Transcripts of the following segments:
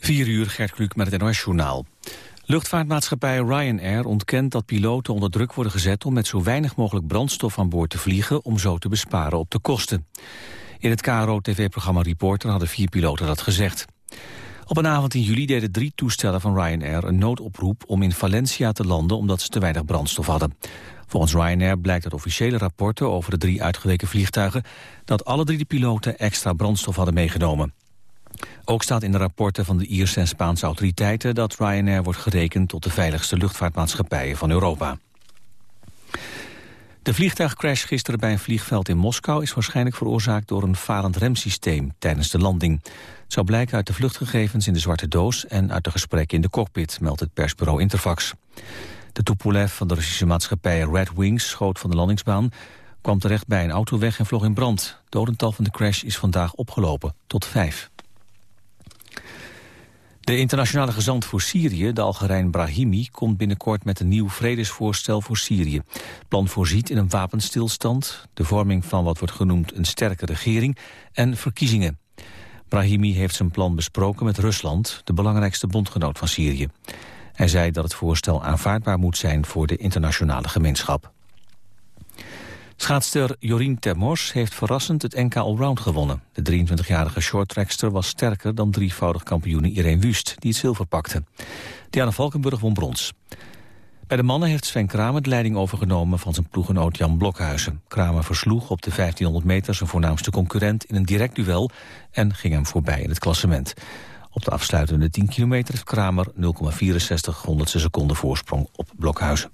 4 uur, Gert Kluk met het NOS-journaal. Luchtvaartmaatschappij Ryanair ontkent dat piloten onder druk worden gezet... om met zo weinig mogelijk brandstof aan boord te vliegen... om zo te besparen op de kosten. In het KRO-tv-programma Reporter hadden vier piloten dat gezegd. Op een avond in juli deden drie toestellen van Ryanair een noodoproep... om in Valencia te landen omdat ze te weinig brandstof hadden. Volgens Ryanair blijkt uit officiële rapporten over de drie uitgeweken vliegtuigen... dat alle drie de piloten extra brandstof hadden meegenomen. Ook staat in de rapporten van de Ierse en Spaanse autoriteiten... dat Ryanair wordt gerekend tot de veiligste luchtvaartmaatschappijen van Europa. De vliegtuigcrash gisteren bij een vliegveld in Moskou... is waarschijnlijk veroorzaakt door een falend remsysteem tijdens de landing. Het zou blijken uit de vluchtgegevens in de zwarte doos... en uit de gesprekken in de cockpit, meldt het persbureau Interfax. De Tupolev van de Russische maatschappij Red Wings schoot van de landingsbaan... kwam terecht bij een autoweg en vloog in brand. Dodental van de crash is vandaag opgelopen tot vijf. De internationale gezant voor Syrië, de Algerijn Brahimi... komt binnenkort met een nieuw vredesvoorstel voor Syrië. Het plan voorziet in een wapenstilstand... de vorming van wat wordt genoemd een sterke regering... en verkiezingen. Brahimi heeft zijn plan besproken met Rusland... de belangrijkste bondgenoot van Syrië. Hij zei dat het voorstel aanvaardbaar moet zijn voor de internationale gemeenschap. Schaatster Jorien Termors heeft verrassend het NK Allround gewonnen. De 23-jarige shorttrackster was sterker dan drievoudig kampioene Irene Wust, die het zilver pakte. Diana Valkenburg won brons. Bij de mannen heeft Sven Kramer de leiding overgenomen van zijn ploegenoot Jan Blokhuizen. Kramer versloeg op de 1500 meter zijn voornaamste concurrent in een direct duel en ging hem voorbij in het klassement. Op de afsluitende 10 kilometer heeft Kramer 0,64 honderdste seconden voorsprong op Blokhuizen.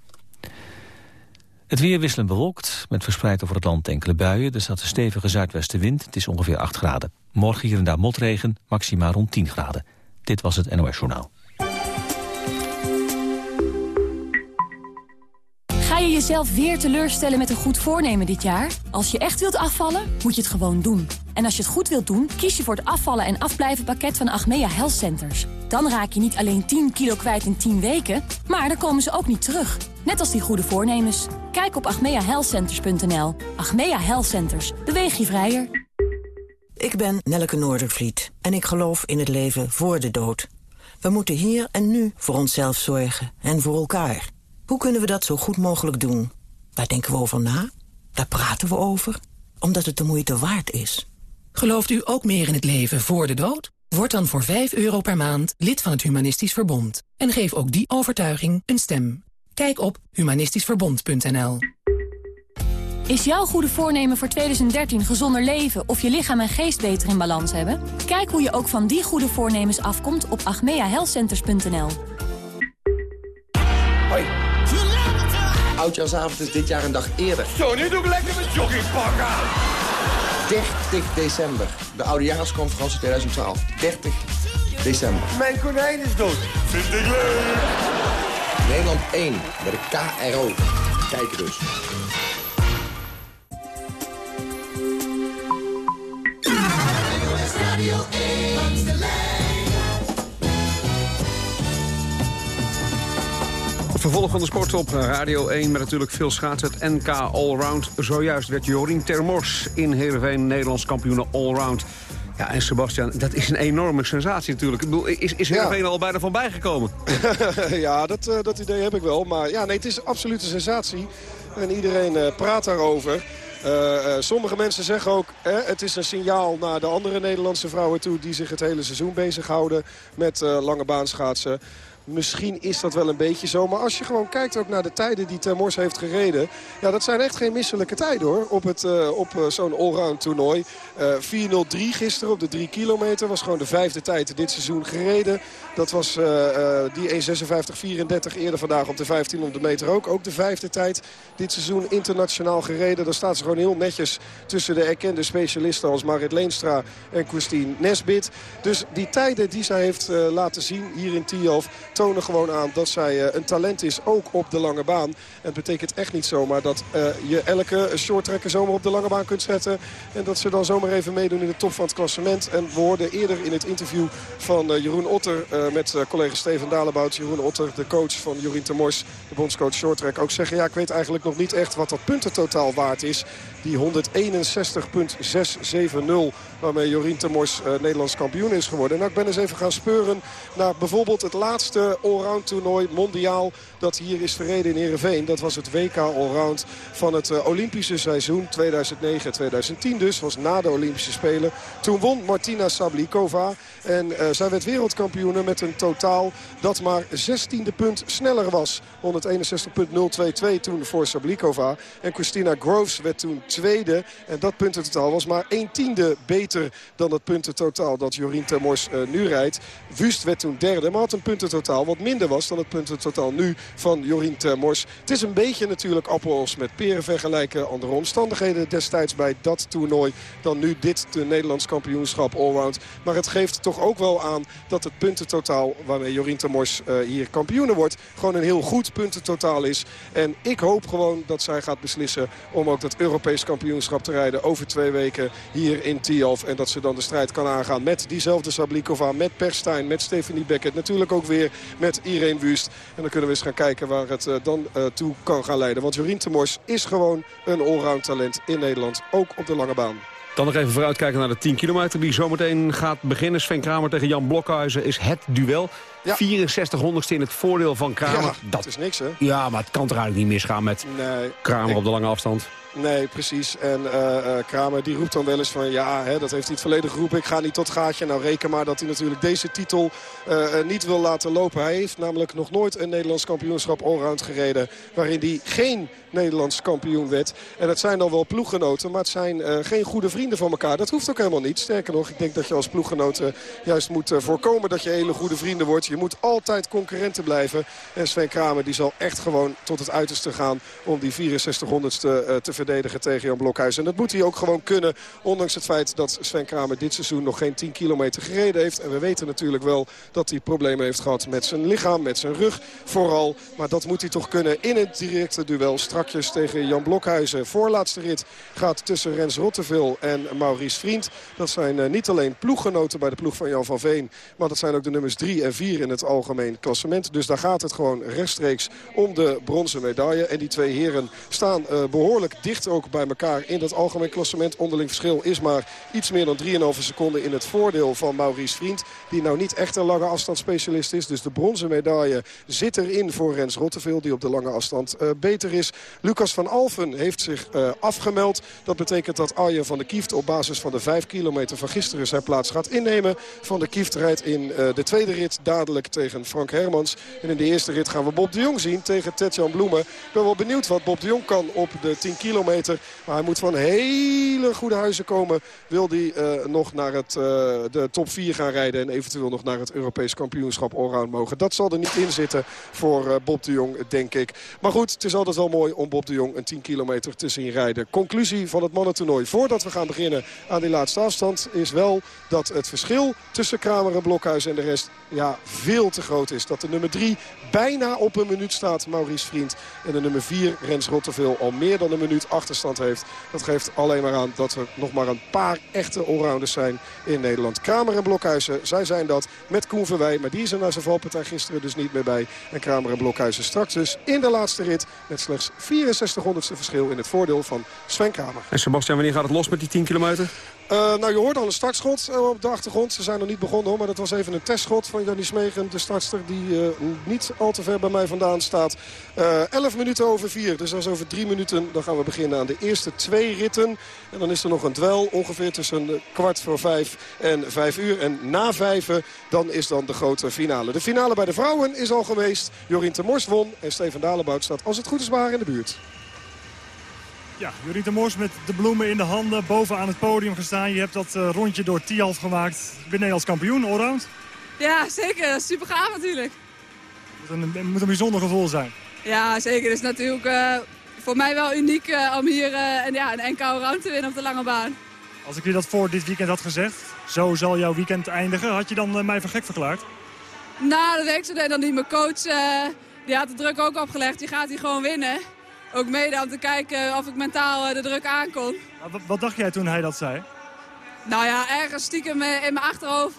Het weer wisselend bewolkt, met verspreid over het land enkele buien. Er staat een stevige zuidwestenwind, het is ongeveer 8 graden. Morgen hier en daar motregen, maximaal rond 10 graden. Dit was het NOS Journaal. Ga je jezelf weer teleurstellen met een goed voornemen dit jaar? Als je echt wilt afvallen, moet je het gewoon doen. En als je het goed wilt doen, kies je voor het afvallen en afblijven pakket van Achmea Health Centers. Dan raak je niet alleen 10 kilo kwijt in 10 weken, maar dan komen ze ook niet terug. Net als die goede voornemens. Kijk op agmeahealthcenters.nl. Achmea Health Centers. Beweeg je vrijer. Ik ben Nelleke Noordervliet en ik geloof in het leven voor de dood. We moeten hier en nu voor onszelf zorgen en voor elkaar. Hoe kunnen we dat zo goed mogelijk doen? Daar denken we over na, daar praten we over, omdat het de moeite waard is. Gelooft u ook meer in het leven voor de dood? Word dan voor 5 euro per maand lid van het Humanistisch Verbond. En geef ook die overtuiging een stem. Kijk op humanistischverbond.nl. Is jouw goede voornemen voor 2013 gezonder leven of je lichaam en geest beter in balans hebben? Kijk hoe je ook van die goede voornemens afkomt op agmeahealthcenters.nl. Hoi. Oudjaarsavond is dit jaar een dag eerder. Zo, nu doe ik lekker mijn joggingpak aan. 30 december. De oudejaarsconferentie 2012. 30 december. Mijn konijn is dood. Vind ik leuk. Nederland 1 bij de KRO. Kijk dus. Het vervolg van de sport op Radio 1 met natuurlijk veel schaatsen. Het NK Allround. Zojuist werd Jorien Termors in Heerenveen Nederlands kampioen Allround. Ja, en Sebastian, dat is een enorme sensatie natuurlijk. Ik bedoel, is, is Heerenveen al bijna van bijgekomen? ja, dat, eh, dat idee heb ik wel. Maar ja, nee, het is absoluut een sensatie. En iedereen eh, praat daarover. Eh, sommige mensen zeggen ook, het is een signaal naar de andere Nederlandse vrouwen toe... die zich het hele seizoen bezighouden met lange baanschaatsen. Misschien is dat wel een beetje zo. Maar als je gewoon kijkt ook naar de tijden die Termors heeft gereden... ja, dat zijn echt geen misselijke tijden hoor. Op, het, uh, op uh, zo'n allround toernooi. Uh, 4.03 gisteren op de 3 kilometer. Was gewoon de vijfde tijd dit seizoen gereden. Dat was die 1.56.34 eerder vandaag op de 1500 meter ook. Ook de vijfde tijd dit seizoen internationaal gereden. Daar staat ze gewoon heel netjes tussen de erkende specialisten... als Marit Leenstra en Christine Nesbit. Dus die tijden die zij heeft laten zien hier in Tialf tonen gewoon aan dat zij een talent is, ook op de lange baan. Het betekent echt niet zomaar dat uh, je elke shorttrekker zomaar op de lange baan kunt zetten. En dat ze dan zomaar even meedoen in de top van het klassement. En we hoorden eerder in het interview van uh, Jeroen Otter met collega Steven Dalebout. Jeroen Otter, de coach van Jorien Temors, de bondscoach shorttrack, ook zeggen... ja, ik weet eigenlijk nog niet echt wat dat puntentotaal waard is Die 161.670 waarmee Jorien Temors uh, Nederlands kampioen is geworden. Nou, ik ben eens even gaan speuren naar bijvoorbeeld het laatste allround toernooi mondiaal dat hier is verreden in Heerenveen. Dat was het WK allround van het uh, Olympische seizoen 2009-2010 dus. was na de Olympische Spelen. Toen won Martina Sablikova en uh, zij werd wereldkampioene met een totaal dat maar 16e punt sneller was. 161.022 toen voor Sablikova. En Christina Groves werd toen tweede. En dat puntentotaal was maar 1 tiende beter dan het puntentotaal dat Jorien Termors uh, nu rijdt. Wust werd toen derde, maar had een puntentotaal wat minder was dan het puntentotaal nu van Jorien Termors. Het is een beetje natuurlijk appels met peren vergelijken. Andere omstandigheden destijds bij dat toernooi dan nu dit de Nederlands kampioenschap allround. Maar het geeft toch ook wel aan dat het puntentotaal waarmee Jorien Termors uh, hier kampioen wordt... gewoon een heel goed puntentotaal is. En ik hoop gewoon dat zij gaat beslissen om ook dat Europees kampioenschap te rijden over twee weken hier in Tialf. En dat ze dan de strijd kan aangaan met diezelfde Sablikova, met Perstijn, met Stephanie Beckett. Natuurlijk ook weer met Irene Wust. En dan kunnen we eens gaan kijken waar het uh, dan uh, toe kan gaan leiden. Want Jorien Temors is gewoon een allround talent in Nederland. Ook op de lange baan. Dan nog even vooruitkijken naar de 10 kilometer die zometeen gaat beginnen. Sven Kramer tegen Jan Blokhuizen is het duel. Ja. 64 honderdste in het voordeel van Kramer. Ja, dat is niks, hè? Ja, maar het kan toch eigenlijk niet misgaan met nee, Kramer ik... op de lange afstand. Nee, precies. En uh, uh, Kramer die roept dan wel eens van... ja, hè, dat heeft hij het verleden geroepen. Ik ga niet tot gaatje. Nou, reken maar dat hij natuurlijk deze titel uh, niet wil laten lopen. Hij heeft namelijk nog nooit een Nederlands kampioenschap allround gereden... waarin hij geen Nederlands kampioen werd. En het zijn dan wel ploeggenoten, maar het zijn geen goede vrienden van elkaar. Dat hoeft ook helemaal niet. Sterker nog, ik denk dat je als ploeggenoten juist moet voorkomen dat je hele goede vrienden wordt. Je moet altijd concurrenten blijven. En Sven Kramer die zal echt gewoon tot het uiterste gaan om die 6400ste uh, te verdedigen tegen Jan Blokhuis. En dat moet hij ook gewoon kunnen, ondanks het feit dat Sven Kramer dit seizoen nog geen 10 kilometer gereden heeft. En we weten natuurlijk wel dat hij problemen heeft gehad met zijn lichaam, met zijn rug vooral. Maar dat moet hij toch kunnen in het directe duel straks tegen Jan Blokhuizen. Voorlaatste rit gaat tussen Rens Rottevel en Maurice Vriend. Dat zijn uh, niet alleen ploeggenoten bij de ploeg van Jan van Veen. Maar dat zijn ook de nummers 3 en 4 in het algemeen klassement. Dus daar gaat het gewoon rechtstreeks om de bronzen medaille. En die twee heren staan uh, behoorlijk dicht ook bij elkaar in dat algemeen klassement. Onderling verschil is maar iets meer dan 3,5 seconden in het voordeel van Maurice Vriend. Die nou niet echt een lange afstandsspecialist is. Dus de bronzen medaille zit erin voor Rens Rottevel. Die op de lange afstand uh, beter is. Lucas van Alfen heeft zich uh, afgemeld. Dat betekent dat Arjen van der Kieft op basis van de 5 kilometer van gisteren zijn plaats gaat innemen. Van der Kieft rijdt in uh, de tweede rit dadelijk tegen Frank Hermans. En in de eerste rit gaan we Bob de Jong zien tegen Tetjan Bloemen. Ik ben wel benieuwd wat Bob de Jong kan op de 10 kilometer. Maar hij moet van hele goede huizen komen. Wil hij uh, nog naar het, de top 4 gaan rijden. En eventueel nog naar het Europees kampioenschap allround mogen. Dat zal er niet in zitten voor Bob de Jong, denk ik. Maar goed, het is altijd wel mooi om Bob de Jong een 10 kilometer te zien rijden. Conclusie van het mannentoernooi voordat we gaan beginnen aan die laatste afstand... is wel dat het verschil tussen Kramer en Blokhuis en de rest ja, veel te groot is. Dat de nummer 3 bijna op een minuut staat, Maurice Vriend. En de nummer 4, Rens Rottevel, al meer dan een minuut achterstand heeft. Dat geeft alleen maar aan dat er nog maar een paar echte allrounders zijn in Nederland. Kramer en Blokhuizen, zij zijn dat met Koen Verwij. Maar die is er na zijn valpartij gisteren dus niet meer bij. En Kramer en Blokhuizen straks dus in de laatste rit met slechts 64 honderdste verschil in het voordeel van Sven Kramer. En Sebastian, wanneer gaat het los met die 10 kilometer? Uh, nou, je hoort al een startschot uh, op de achtergrond. Ze zijn nog niet begonnen hoor, maar dat was even een testschot van Jannie Smegen. De startster die uh, niet al te ver bij mij vandaan staat. 11 minuten over 4, dus dat is over 3 minuten. Dan gaan we beginnen aan de eerste twee ritten. En dan is er nog een dwel ongeveer tussen kwart voor 5 en 5 uur. En na 5 dan is dan de grote finale. De finale bij de vrouwen is al geweest. Jorien Temors won en Steven Dalebout staat als het goed is waar in de buurt. Ja, Jorien de Mors met de bloemen in de handen boven aan het podium gestaan. Je hebt dat uh, rondje door Tialf gemaakt. Je bent Nederlands kampioen, allround. Ja, zeker. Super gaaf natuurlijk. Het moet een, moet een bijzonder gevoel zijn. Ja, zeker. Het is natuurlijk uh, voor mij wel uniek uh, om hier en, ja, een NK allround te winnen op de lange baan. Als ik je dat voor dit weekend had gezegd, zo zal jouw weekend eindigen, had je dan mij voor gek verklaard? Nou, dat weet ik zo dan niet. Mijn coach die had de druk ook opgelegd. Die gaat hier gewoon winnen ook mede om te kijken of ik mentaal de druk aankon. Wat, wat dacht jij toen hij dat zei? Nou ja, ergens stiekem in mijn achterhoofd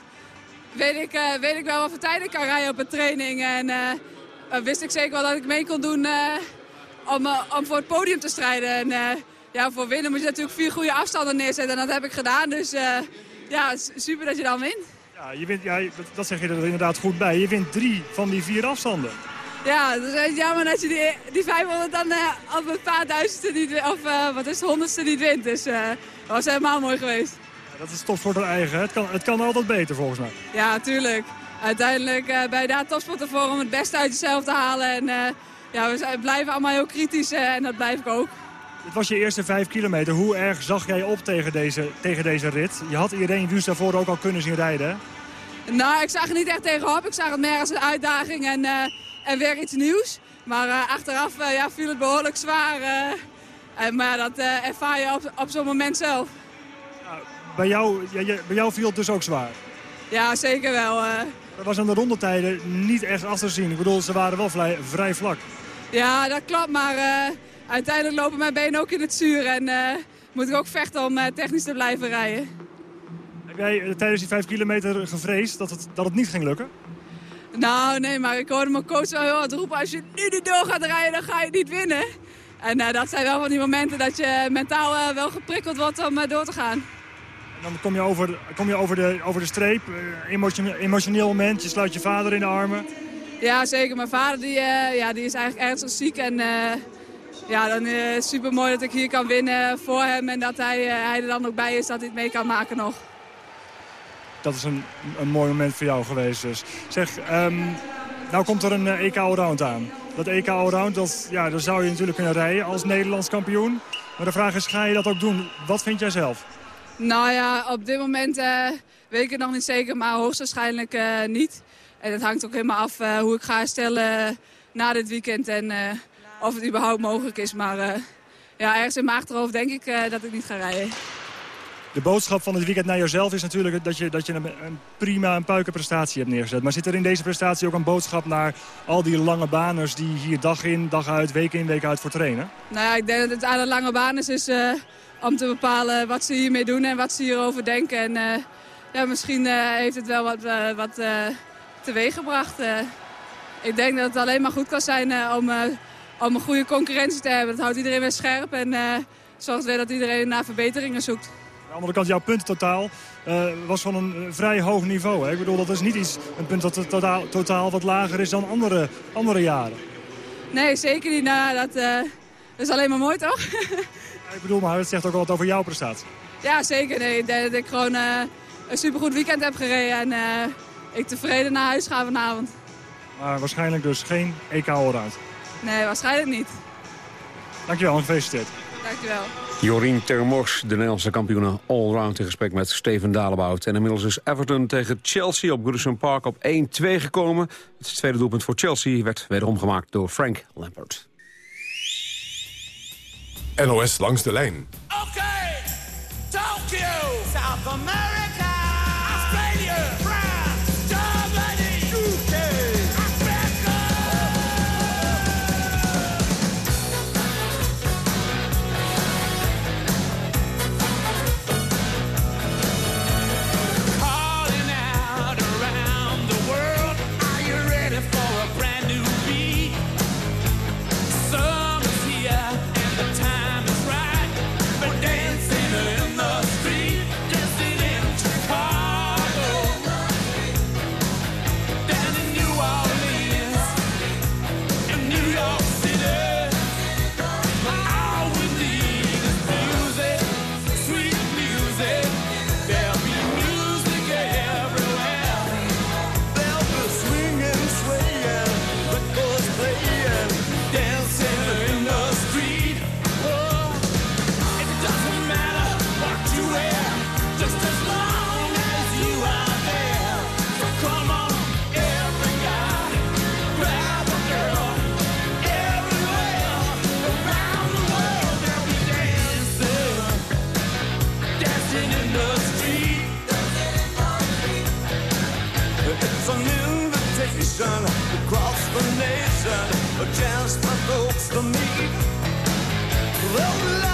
weet ik, uh, weet ik wel wat voor tijd ik kan rijden op een training. En uh, wist ik zeker wel dat ik mee kon doen uh, om, om voor het podium te strijden. En ja, voor winnen moet je natuurlijk vier goede afstanden neerzetten. En dat heb ik gedaan, dus ja, super dat je dan wint. Ja, je wint, ja dat, dat zeg je er inderdaad goed bij. Je wint drie van die vier afstanden. Ja, het is jammer dat je die, die 500 dan uh, op een paar duizendste niet, of uh, wat is het, honderdste niet wint. Dus uh, dat was helemaal mooi geweest. Ja, dat is topsporter eigen. Het kan, het kan altijd beter volgens mij. Ja, tuurlijk. Uiteindelijk ben je daar topsporter voor om het beste uit jezelf te halen. En ja, we zijn, blijven allemaal heel kritisch en dat blijf ik ook. Het was je eerste vijf kilometer. Hoe erg zag jij op tegen deze, tegen deze rit? Je had Irene Wust daarvoor ook al kunnen zien rijden, Nou, ik zag er niet echt tegenop. Ik zag het meer als een uitdaging en en weer iets nieuws. Maar uh, achteraf uh, ja, viel het behoorlijk zwaar. Uh, maar dat ervaar je op, op zo'n moment zelf. Bij, jou, ja, bij jou viel het dus ook zwaar? Ja, zeker wel. Dat was aan de rondetijden niet echt af te zien. Ik bedoel, ze waren wel vrij, vrij vlak. Ja, dat klopt. Maar uiteindelijk lopen mijn benen ook in het zuur. En moet ik ook vechten om technisch te blijven rijden. Heb jij tijdens die vijf kilometer gevreesd dat het, dat het niet ging lukken? Nou, nee, maar ik hoorde mijn coach wel heel hard roepen... als je nu niet door gaat rijden, dan ga je niet winnen. En uh, dat zijn wel van die momenten dat je mentaal uh, wel geprikkeld wordt om uh, door te gaan. En dan kom je over, kom je over, de, over de streep, emotioneel, emotioneel moment, je sluit je vader in de armen. Ja, zeker. Mijn vader die, ja, die is eigenlijk ernstig ziek. En ja, dan is het super mooi dat ik hier kan winnen voor hem. En dat hij, hij er dan ook bij is, dat hij het mee kan maken nog dat is een, een mooi moment voor jou geweest. Dus. Zeg, um, nou komt er een EK Allround aan. Dat EK Allround, dat, ja, daar zou je natuurlijk kunnen rijden als Nederlands kampioen. Maar de vraag is, ga je dat ook doen? Wat vind jij zelf? Nou ja, op dit moment uh, weet ik het nog niet zeker, maar hoogstwaarschijnlijk uh, niet. En het hangt ook helemaal af hoe ik ga herstellen na dit weekend en of het überhaupt mogelijk is. Maar ja, ergens in mijn achterhoofd denk ik dat ik niet ga rijden de boodschap van het weekend naar jezelf is natuurlijk dat je, dat je een, prima een puikenprestatie hebt neergezet. Maar zit er in deze prestatie ook een boodschap naar al die lange baners die hier dag in, dag uit, week in, week uit voor trainen? Nou ja, ik denk dat het aan de lange baners is uh, om te bepalen wat ze hiermee doen en wat ze hierover denken. En uh, ja, misschien uh, heeft het wel wat, wat teweeg gebracht. ik denk dat het alleen maar goed kan zijn om, om een goede concurrentie te hebben. Dat houdt iedereen weer scherp en zorgt weer dat iedereen naar verbeteringen zoekt andere kant, jouw puntentotaal uh, was van een eh, vrij hoog niveau. Hè? Ik bedoel, dat is niet iets, een punt dat totaal, totaal wat lager is dan andere, andere jaren. Nee, zeker niet. Nou, dat, uh, is alleen maar mooi, toch? ja, ik bedoel, maar het zegt ook wel wat over jouw prestatie. Ja, zeker. Nee, ik denk dat ik gewoon uh, een supergoed weekend heb gereden. En ik tevreden naar huis ga vanavond. Maar waarschijnlijk dus geen EK Allround? Nee, waarschijnlijk niet. Dankjewel en gefeliciteerd. Dankjewel. Jorien Termors, de Nederlandse kampioene allround in gesprek met Steven Dalebout. En inmiddels is Everton tegen Chelsea op Goodison Park op 1-2 gekomen. Het tweede doelpunt voor Chelsea werd wederom gemaakt door Frank Lampard. NOS langs de lijn. Oké, Tokyo, South America, just for folks to meet. Well,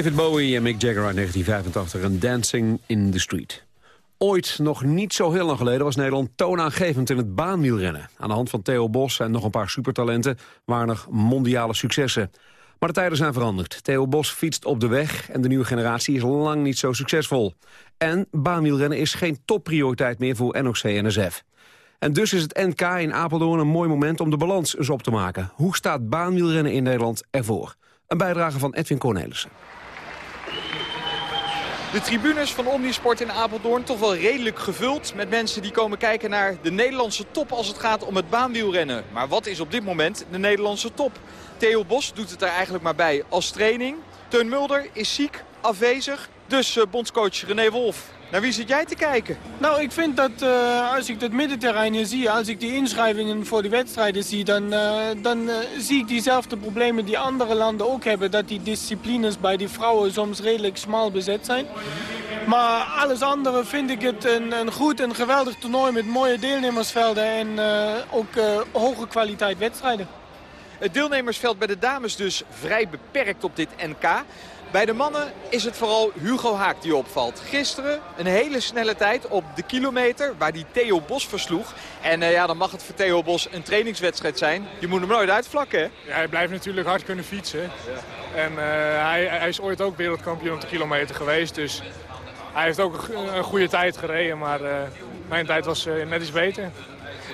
David Bowie en Mick Jagger uit 1985 en Dancing in the Street. Ooit, nog niet zo heel lang geleden, was Nederland toonaangevend in het baanwielrennen. Aan de hand van Theo Bos en nog een paar supertalenten waren er mondiale successen. Maar de tijden zijn veranderd. Theo Bos fietst op de weg en de nieuwe generatie is lang niet zo succesvol. En baanwielrennen is geen topprioriteit meer voor NOC-NSF. En dus is het NK in Apeldoorn een mooi moment om de balans eens op te maken. Hoe staat baanwielrennen in Nederland ervoor? Een bijdrage van Edwin Cornelissen. De tribunes van Omnisport in Apeldoorn toch wel redelijk gevuld... met mensen die komen kijken naar de Nederlandse top als het gaat om het baanwielrennen. Maar wat is op dit moment de Nederlandse top? Theo Bos doet het er eigenlijk maar bij als training. Teun Mulder is ziek, afwezig. Dus uh, bondscoach René Wolf, naar wie zit jij te kijken? Nou, ik vind dat uh, als ik het middenterrein hier zie, als ik die inschrijvingen voor de wedstrijden zie, dan, uh, dan uh, zie ik diezelfde problemen die andere landen ook hebben. Dat die disciplines bij die vrouwen soms redelijk smal bezet zijn. Maar alles andere vind ik het een, een goed en geweldig toernooi met mooie deelnemersvelden en ook hoge kwaliteit wedstrijden. Het deelnemersveld bij de dames dus vrij beperkt op dit NK. Bij de mannen is het vooral Hugo Haak die opvalt. Gisteren een hele snelle tijd op de kilometer waar die Theo Bos versloeg. En uh, ja, dan mag het voor Theo Bos een trainingswedstrijd zijn. Je moet hem nooit uitvlakken, hè? Ja, hij blijft natuurlijk hard kunnen fietsen. En uh, hij, hij, is ooit ook wereldkampioen op de kilometer geweest. Dus hij heeft ook een, een goede tijd gereden. Maar uh, mijn tijd was net iets beter.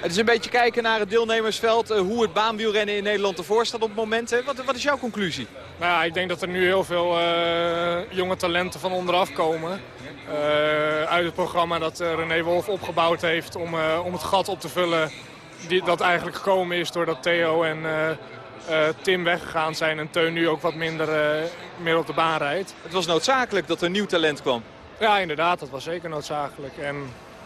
Het is een beetje kijken naar het deelnemersveld, hoe het baanwielrennen in Nederland ervoor staat op het moment. Wat, wat, is jouw conclusie? Nou ja, ik denk dat er nu heel veel uh, jonge talenten van onderaf komen. Uh, uit het programma dat René Wolf opgebouwd heeft om, om het gat op te vullen. Die, dat eigenlijk gekomen is doordat Theo en Tim weggegaan zijn en Teun nu ook wat minder meer op de baan rijdt. Het was noodzakelijk dat er nieuw talent kwam. Ja, inderdaad. Dat was zeker noodzakelijk. En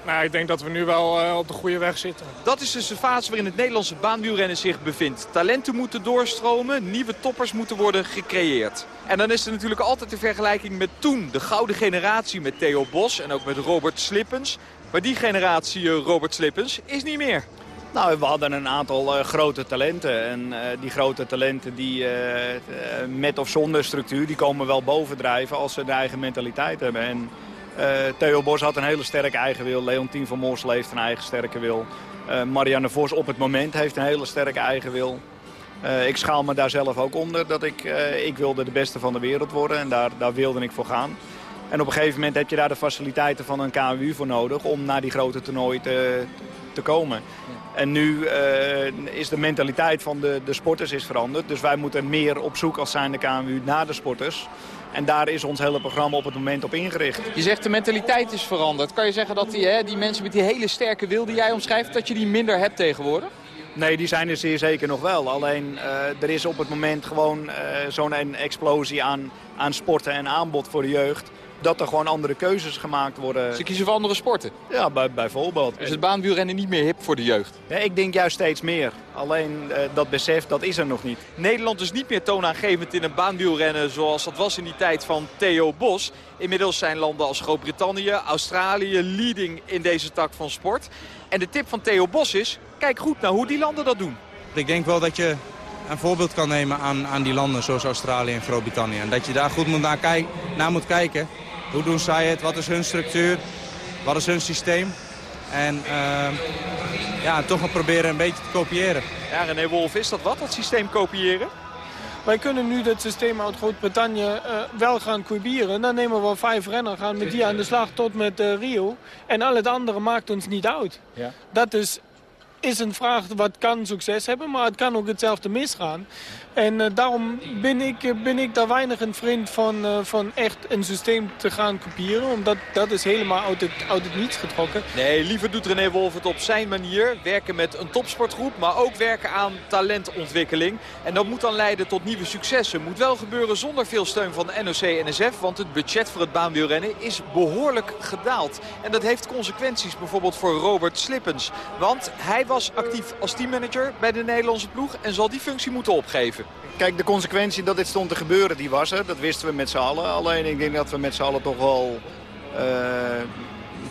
nou, ik denk dat we nu wel uh, op de goede weg zitten. Dat is dus de fase waarin het Nederlandse baanwielrennen zich bevindt. Talenten moeten doorstromen, nieuwe toppers moeten worden gecreëerd. En dan is er natuurlijk altijd de vergelijking met toen. De gouden generatie met Theo Bos en ook met Robert Slippens. Maar die generatie uh, Robert Slippens is niet meer. Nou, we hadden een aantal uh, grote talenten. En uh, die grote talenten die uh, met of zonder structuur, die komen wel bovendrijven als ze de eigen mentaliteit hebben. En Theo Bos had een hele sterke eigen wil. Leontien van Moorsel heeft een eigen sterke wil. Uh, Marianne Vos op het moment heeft een hele sterke eigen wil. Uh, ik schaal me daar zelf ook onder. Dat ik, ik wilde de beste van de wereld worden en daar, daar wilde ik voor gaan. En op een gegeven moment heb je daar de faciliteiten van een KMU voor nodig om naar die grote toernooi te, te komen. En nu is de mentaliteit van de, de sporters is veranderd. Dus wij moeten meer op zoek als zijn de KMU naar de sporters. En daar is ons hele programma op het moment op ingericht. Je zegt de mentaliteit is veranderd. Kan je zeggen dat die, hè, die mensen met die hele sterke wil die jij omschrijft... dat je die minder hebt tegenwoordig? Nee, die zijn er zeer zeker nog wel. Alleen uh, er is op het moment gewoon uh, zo'n explosie aan, aan sporten en aanbod voor de jeugd dat er gewoon andere keuzes gemaakt worden. Ze kiezen voor andere sporten? Ja, bij, bijvoorbeeld. Is het baanwielrennen niet meer hip voor de jeugd? Ja, ik denk juist steeds meer. Alleen uh, dat besef, dat is er nog niet. Nederland is niet meer toonaangevend in een baanwielrennen zoals dat was in die tijd van Theo Bos. Inmiddels zijn landen als Groot-Brittannië, Australië leading in deze tak van sport. En de tip van Theo Bos is, kijk goed naar hoe die landen dat doen. Ik denk wel dat je een voorbeeld kan nemen aan, aan die landen zoals Australië en Groot-Brittannië. En dat je daar goed moet naar, kijk, naar moet kijken. Hoe doen zij het? Wat is hun structuur? Wat is hun systeem? En uh, ja, toch maar proberen een beetje te kopiëren. Ja, René Wolf, is dat wat, dat systeem kopiëren? Wij kunnen nu dat systeem uit Groot-Brittannië uh, wel gaan kopiëren. Dan nemen we vijf renners, gaan met die aan de slag tot met uh, Rio. En al het andere maakt ons niet uit. Ja. Dat is is een vraag wat kan succes hebben, maar het kan ook hetzelfde misgaan. En uh, daarom ben ik, uh, ben ik daar weinig een vriend van, uh, van echt een systeem te gaan kopiëren. Omdat dat is helemaal uit het, uit het niets getrokken. Nee, liever doet René Wolf het op zijn manier. Werken met een topsportgroep, maar ook werken aan talentontwikkeling. En dat moet dan leiden tot nieuwe successen. Moet wel gebeuren zonder veel steun van de NOC-NSF. Want het budget voor het baanwielrennen is behoorlijk gedaald. En dat heeft consequenties bijvoorbeeld voor Robert Slippens. Want hij was actief als teammanager bij de Nederlandse ploeg en zal die functie moeten opgeven. Kijk, de consequentie dat dit stond te gebeuren, die was er. Dat wisten we met z'n allen. Alleen ik denk dat we met z'n allen toch wel uh,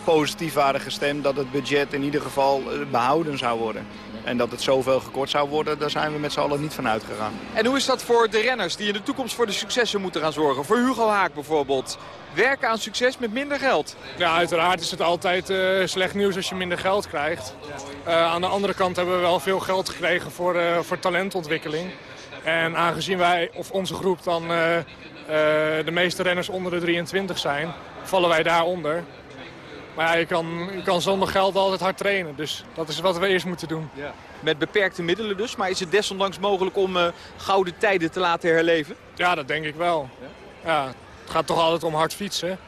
positief waren gestemd... dat het budget in ieder geval behouden zou worden. En dat het zoveel gekort zou worden, daar zijn we met z'n allen niet van uitgegaan. En hoe is dat voor de renners die in de toekomst voor de successen moeten gaan zorgen? Voor Hugo Haak bijvoorbeeld. Werken aan succes met minder geld. Ja, uiteraard is het altijd uh, slecht nieuws als je minder geld krijgt. Uh, aan de andere kant hebben we wel veel geld gekregen voor, uh, voor talentontwikkeling. En aangezien wij, of onze groep dan de meeste renners onder de 23 zijn, vallen wij daaronder. Maar ja, je kan, je kan zonder geld altijd hard trainen. Dus dat is wat we eerst moeten doen. Ja. Met beperkte middelen dus. Maar is het desondanks mogelijk om uh, gouden tijden te laten herleven? Ja, dat denk ik wel. Ja? ja het gaat toch altijd om hard fietsen.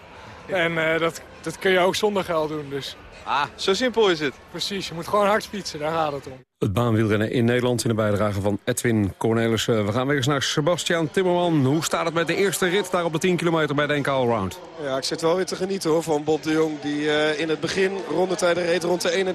En uh, dat, dat kun je ook zonder geld doen. Dus. Ah, zo simpel is het. Precies, je moet gewoon hard fietsen, daar gaat het om. Het baanwielrennen in Nederland in de bijdrage van Edwin Cornelissen. We gaan weer eens naar Sebastian Timmerman. Hoe staat het met de eerste rit daar op de 10 kilometer bij de NK Allround? Ja, ik zit wel weer te genieten hoor, van Bob de Jong. Die uh, in het begin rondetijden reed rond de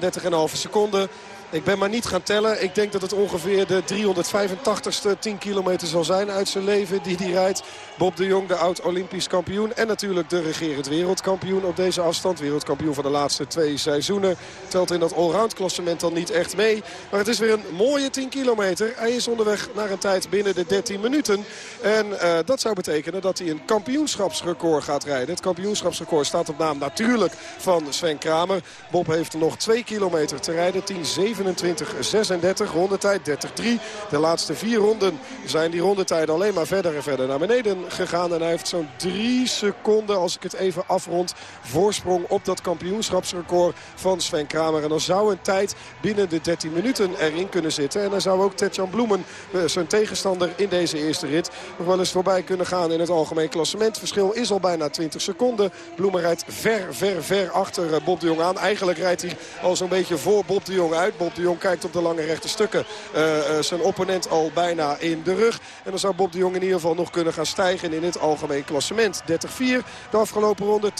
31,5 seconden. Ik ben maar niet gaan tellen. Ik denk dat het ongeveer de 385ste 10 kilometer zal zijn uit zijn leven die hij rijdt. Bob de Jong, de oud-Olympisch kampioen. En natuurlijk de regerend wereldkampioen op deze afstand. Wereldkampioen van de laatste twee seizoenen. Telt in dat allround klassement dan niet echt mee. Maar het is weer een mooie 10 kilometer. Hij is onderweg naar een tijd binnen de 13 minuten. En uh, dat zou betekenen dat hij een kampioenschapsrecord gaat rijden. Het kampioenschapsrecord staat op naam natuurlijk van Sven Kramer. Bob heeft nog 2 kilometer te rijden. 10 27-36. Rondetijd 30-3. De laatste vier ronden zijn die rondetijden alleen maar verder en verder naar beneden gegaan. En hij heeft zo'n drie seconden, als ik het even afrond, voorsprong op dat kampioenschapsrecord van Sven Kramer. En dan zou een tijd binnen de 13 minuten erin kunnen zitten. En dan zou ook Tetjan Bloemen, eh, zijn tegenstander in deze eerste rit, nog wel eens voorbij kunnen gaan in het algemeen klassement. Verschil is al bijna 20 seconden. Bloemen rijdt ver, ver, ver achter eh, Bob de Jong aan. Eigenlijk rijdt hij al zo'n beetje voor Bob de Jong uit. Bob de Jong kijkt op de lange rechte stukken. Uh, uh, zijn opponent al bijna in de rug. En dan zou Bob de Jong in ieder geval nog kunnen gaan stijgen in het algemeen klassement. 30-4 de afgelopen ronde. 10-57-79.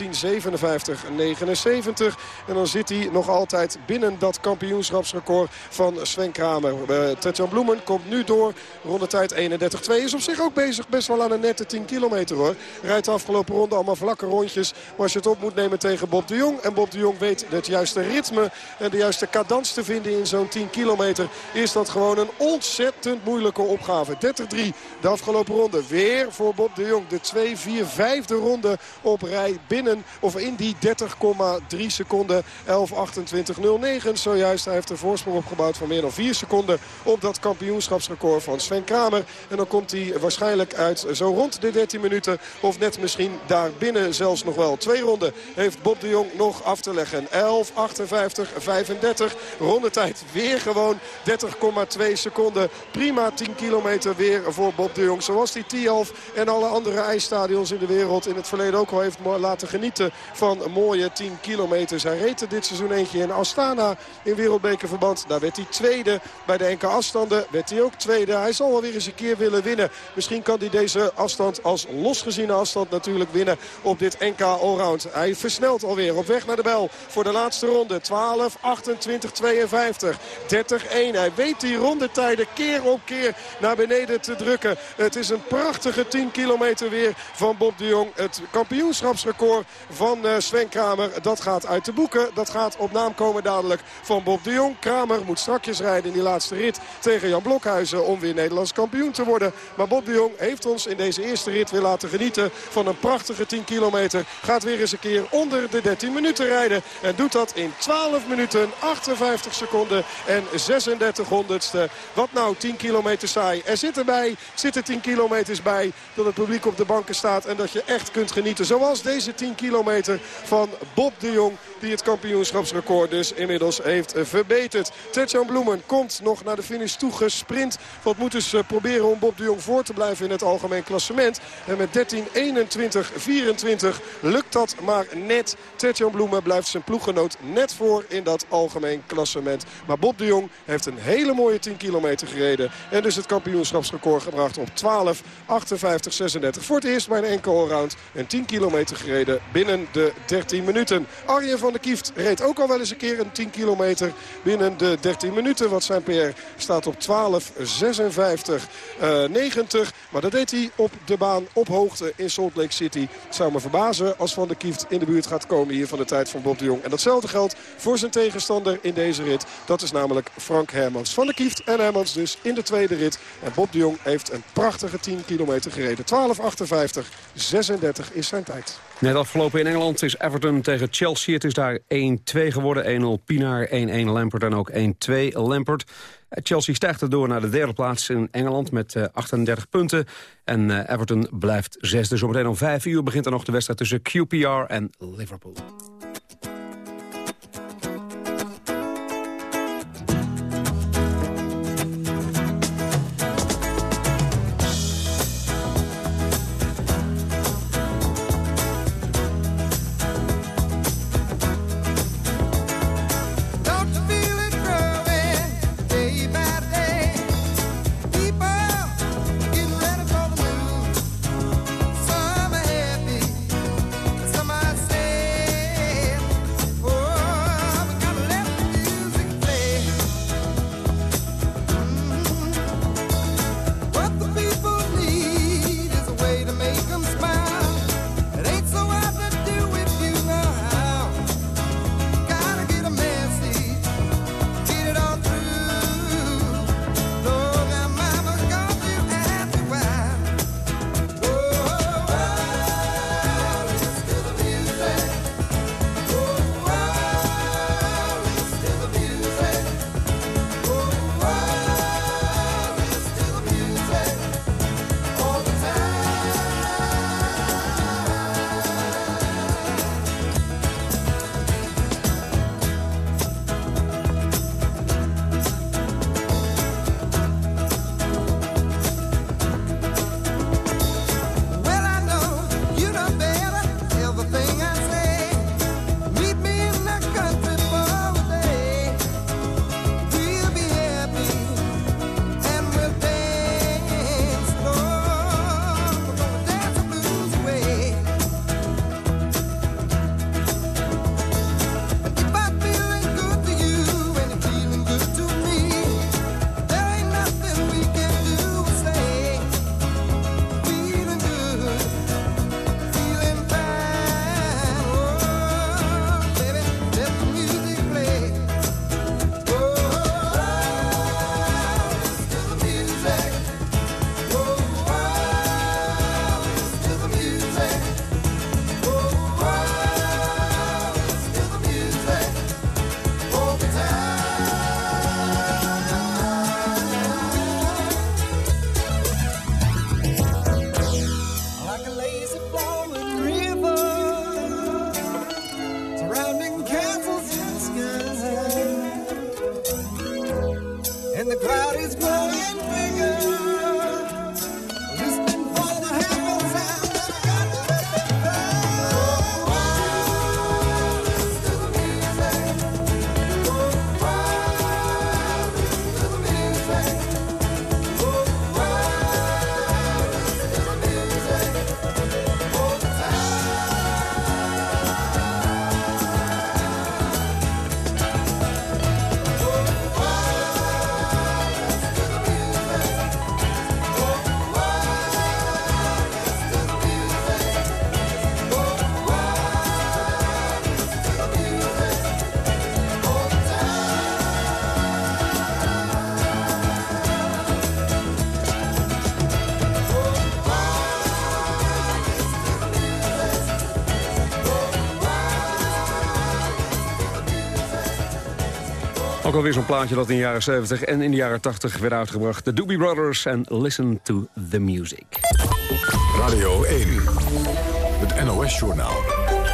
En dan zit hij nog altijd binnen dat kampioenschapsrecord van Sven Kramer. Uh, Tetjan Bloemen komt nu door. Rondetijd 31-2 is op zich ook bezig. Best wel aan een nette 10 kilometer hoor. Rijdt de afgelopen ronde allemaal vlakke rondjes. Maar als je het op moet nemen tegen Bob de Jong. En Bob de Jong weet het juiste ritme en de juiste cadans te vinden in zo'n 10 kilometer is dat gewoon een ontzettend moeilijke opgave. 30-3 de afgelopen ronde. Weer voor Bob de Jong. De 2-4-5e ronde op rij binnen of in die 30,3 seconden. 11-28-09 zojuist. Hij heeft een voorsprong opgebouwd van meer dan 4 seconden op dat kampioenschapsrecord van Sven Kramer. En dan komt hij waarschijnlijk uit zo rond de 13 minuten. Of net misschien daar binnen zelfs nog wel. Twee ronden heeft Bob de Jong nog af te leggen. 11, 58, 35. Rondetijd weer gewoon 30,2 seconden. Prima 10 kilometer weer voor Bob de Jong. Zoals die Tialf en alle andere ijsstadions in de wereld in het verleden ook al heeft laten genieten van mooie 10 kilometer. Hij reed er dit seizoen eentje in Astana in wereldbekerverband. Daar werd hij tweede. Bij de enkele afstanden werd hij ook tweede. Hij zal wel weer eens een keer willen winnen. Misschien kan hij deze afstand als losgeziene afstand natuurlijk winnen op dit NK Allround. Hij versnelt alweer op weg naar de bel voor de laatste ronde. 12, 28, 52. 30-1. Hij weet die rondetijden keer op keer naar beneden te drukken. Het is een prachtige 10 kilometer weer van Bob de Jong. Het kampioenschapsrecord van eh, Sven Kramer. Dat gaat uit de boeken. Dat gaat op naam komen dadelijk van Bob de Jong. Kramer moet strakjes rijden in die laatste rit tegen Jan Blokhuizen om weer Nederlands kampioen te worden. Maar Bob de Jong heeft ons in deze eerste rit weer laten genieten van een prachtige 10 kilometer. Gaat weer eens een keer onder de 13 minuten rijden. En doet dat in 12 minuten, 58 seconden en 36 honderdste. Wat nou 10 kilometer saai. Er zit erbij, zitten 10 kilometers bij dat het publiek op de banken staat. En dat je echt kunt genieten. Zoals deze 10 kilometer van Bob de Jong. Die het kampioenschapsrecord dus inmiddels heeft verbeterd. Tetjan Bloemen komt nog naar de finish toe gesprint. Wat moet dus proberen om Bob de Jong voor te blijven in het algemeen klassement. En met 13, 21, 24 lukt dat maar net. Tetjan Bloemen blijft zijn ploeggenoot net voor in dat algemeen klassement. Maar Bob de Jong heeft een hele mooie 10 kilometer gereden. En dus het kampioenschapsrecord gebracht op 12, 58, 36. Voor het eerst bij een enkel round. En 10 kilometer gereden binnen de 13 minuten. Arjen van der Kieft reed ook al wel eens een keer een 10 kilometer binnen de 13 minuten. Want zijn PR staat op 12, 56, uh, 90. Maar dat deed hij op de baan op hoogte in Salt Lake City. Het zou me verbazen als Van der Kieft in de buurt gaat komen hier van de tijd van Bob de Jong. En datzelfde geldt voor zijn tegenstander in deze rit. Dat is namelijk Frank Hermans. Van der Kieft en Hermans dus in de tweede rit. En Bob de Jong heeft een prachtige 10 kilometer gereden. 12.58, 36 is zijn tijd. Net afgelopen in Engeland is Everton tegen Chelsea. Het is daar 1-2 geworden. 1-0 Pinaar, 1-1 Lampert en ook 1-2 Lampert. Chelsea stijgt erdoor naar de derde plaats in Engeland met 38 eh, punten. En eh, Everton blijft zesde. Zometeen om vijf uur begint er nog de wedstrijd tussen QPR en Liverpool. Alweer zo'n plaatje dat in de jaren 70 en in de jaren 80 werd uitgebracht. De Doobie Brothers en Listen to the Music. Radio 1, het NOS-journaal.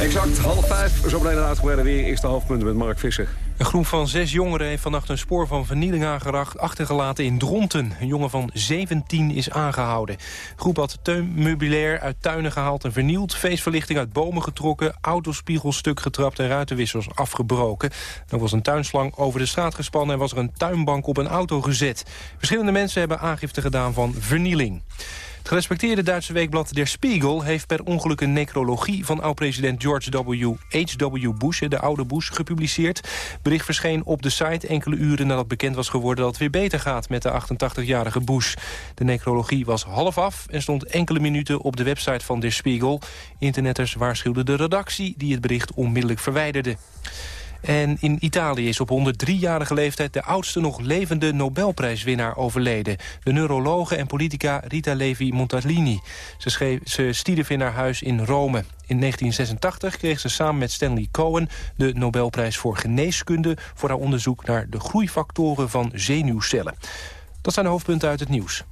Exact half vijf, zo meteen het uitgebreide weer. Eerste hoofdpunten met Mark Visser. Een groep van zes jongeren heeft vannacht een spoor van vernieling aangeracht... achtergelaten in Dronten. Een jongen van 17 is aangehouden. De groep had tuinmeubilair uit tuinen gehaald en vernield... feestverlichting uit bomen getrokken, autospiegels stuk getrapt... en ruitenwissers afgebroken. Er was een tuinslang over de straat gespannen... en was er een tuinbank op een auto gezet. Verschillende mensen hebben aangifte gedaan van vernieling. Het gerespecteerde Duitse weekblad Der Spiegel heeft per ongeluk een necrologie van oud-president George W. H.W. Bush, de oude Bush, gepubliceerd. Bericht verscheen op de site enkele uren nadat bekend was geworden dat het weer beter gaat met de 88-jarige Bush. De necrologie was half af en stond enkele minuten op de website van Der Spiegel. Internetters waarschuwden de redactie die het bericht onmiddellijk verwijderde. En in Italië is op 103-jarige leeftijd de oudste nog levende Nobelprijswinnaar overleden. De neurologe en politica Rita Levi Montalini. Ze, schreef, ze stierf in haar huis in Rome. In 1986 kreeg ze samen met Stanley Cohen de Nobelprijs voor geneeskunde... voor haar onderzoek naar de groeifactoren van zenuwcellen. Dat zijn de hoofdpunten uit het nieuws.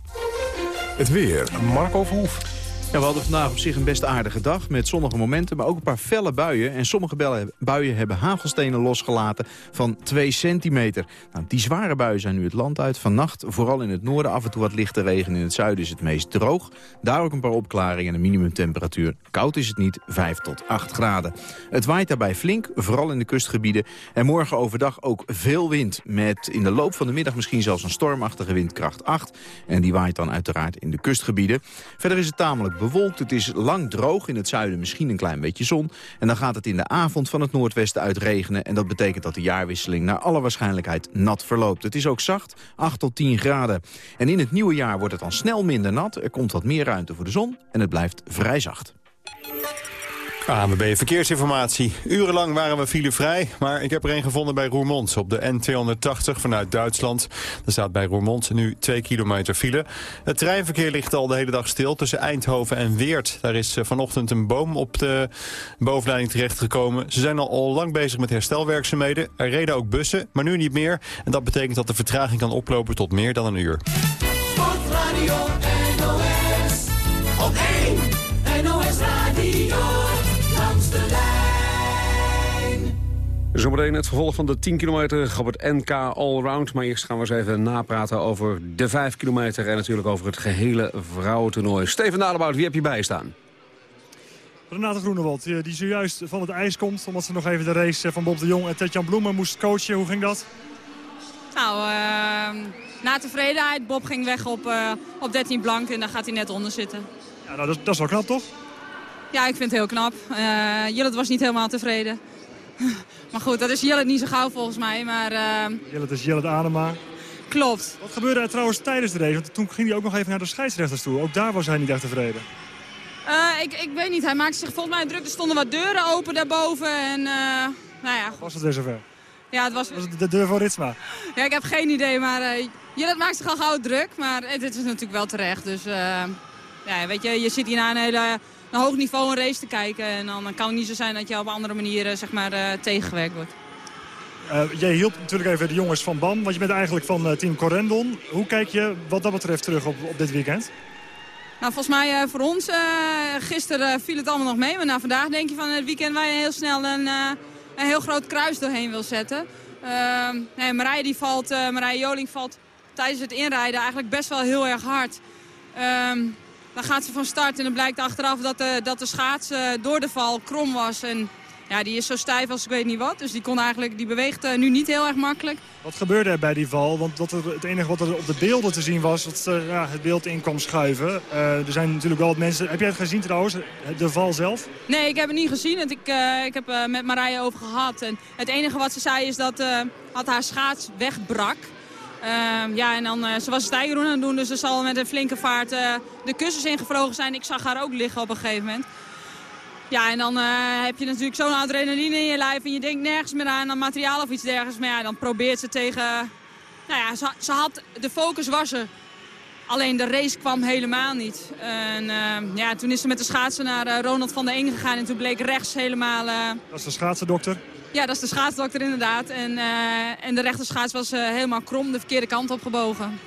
Het weer. Marco Verhoef. We hadden vandaag op zich een best aardige dag met zonnige momenten... maar ook een paar felle buien. En sommige buien hebben hagelstenen losgelaten van 2 centimeter. Nou, die zware buien zijn nu het land uit. Vannacht vooral in het noorden af en toe wat lichte regen. In het zuiden is het meest droog. Daar ook een paar opklaringen en een minimumtemperatuur. Koud is het niet, 5 tot 8 graden. Het waait daarbij flink, vooral in de kustgebieden. En morgen overdag ook veel wind. Met in de loop van de middag misschien zelfs een stormachtige windkracht 8. En die waait dan uiteraard in de kustgebieden. Verder is het tamelijk bewolkt. Het is lang droog. In het zuiden misschien een klein beetje zon. En dan gaat het in de avond van het noordwesten uit regenen. En dat betekent dat de jaarwisseling naar alle waarschijnlijkheid nat verloopt. Het is ook zacht, 8 tot 10 graden. En in het nieuwe jaar wordt het dan snel minder nat. Er komt wat meer ruimte voor de zon. En het blijft vrij zacht. ANWB Verkeersinformatie. Urenlang waren we filevrij, maar ik heb er een gevonden bij Roermond op de N280 vanuit Duitsland. Er staat bij Roermond nu 2 kilometer file. Het treinverkeer ligt al de hele dag stil tussen Eindhoven en Weert. Daar is eh, vanochtend een boom op de bovenleiding terechtgekomen. Ze zijn al, al lang bezig met herstelwerkzaamheden. Er reden ook bussen, maar nu niet meer. En dat betekent dat de vertraging kan oplopen tot meer dan een uur. Sportradio Zometeen het vervolg van de 10 kilometer op het NK Allround. Maar eerst gaan we eens even napraten over de 5 kilometer... en natuurlijk over het gehele vrouwentoernooi. Steven Dalebout, wie heb je bijstaan? Renate Groenewald, die die zojuist van het ijs komt... omdat ze nog even de race van Bob de Jong en Tetjan Bloemen moest coachen. Hoe ging dat? Nou, uh, na tevredenheid. Bob ging weg op, uh, op 13 blank en dan gaat hij net onder zitten. Ja, nou, dat, dat is wel knap, toch? Ja, ik vind het heel knap. Uh, Jillet was niet helemaal tevreden. maar goed, dat is Jillet niet zo gauw volgens mij. Maar, uh... Jillet is Jillet Adema. Klopt. Wat gebeurde er trouwens tijdens de race? Want toen ging hij ook nog even naar de scheidsrechters toe. Ook daar was hij niet echt tevreden. Uh, ik, ik weet niet, hij maakte zich volgens mij druk. Er stonden wat deuren open daarboven. En, uh, nou ja, was het weer zover? Ja, het was... was het de deur voor Ritsma? Ja, ik heb geen idee, maar uh, Jillet maakt zich al gauw druk. Maar dit is natuurlijk wel terecht. Dus ja, weet je, je zit hier naar een hele een hoog niveau een race te kijken. En dan kan het niet zo zijn dat je op andere manieren zeg maar, uh, tegengewerkt wordt. Uh, jij hielp natuurlijk even de jongens van BAM, want je bent eigenlijk van uh, team Corendon. Hoe kijk je wat dat betreft terug op, op dit weekend? Nou, volgens mij voor ons, gisteren viel het allemaal nog mee. Maar nou, vandaag denk je van het weekend waar je heel snel een, een heel groot kruis doorheen wil zetten. Ehm, nee, Marije, die valt, Marije Joling valt tijdens het inrijden eigenlijk best wel heel erg hard. Um, dan gaat ze van start en dan blijkt achteraf dat de, dat de schaats door de val krom was. En ja, die is zo stijf als ik weet niet wat. Dus die, kon eigenlijk, die beweegt nu niet heel erg makkelijk. Wat gebeurde er bij die val? Want wat er, het enige wat er op de beelden te zien was, dat uh, ja, het beeld in kwam schuiven. Uh, er zijn natuurlijk wel wat mensen... Heb jij het gezien trouwens, de val zelf? Nee, ik heb het niet gezien. Ik, uh, ik heb uh, met Marije over gehad. En het enige wat ze zei is dat had haar schaats wegbrak. Uh, ja, en dan, uh, ze was stijgeroen aan het doen, dus ze zal met een flinke vaart uh, de kussens ingevlogen zijn. Ik zag haar ook liggen op een gegeven moment. Ja, en dan heb je natuurlijk zo'n adrenaline in je lijf en je denkt nergens meer aan, aan materiaal of iets dergelijks. Maar ja, dan probeert ze tegen... Nou ja, ze, had, de focus was er. Alleen de race kwam helemaal niet. En ehm, ja, toen is ze met de schaatsen naar Ronald van der Eng gegaan en toen bleek rechts helemaal... Dat is de schaatsendokter? Ja, dat is de schaatsdokter inderdaad. En, uh, en de rechterschaats was uh, helemaal krom, de verkeerde kant op gebogen.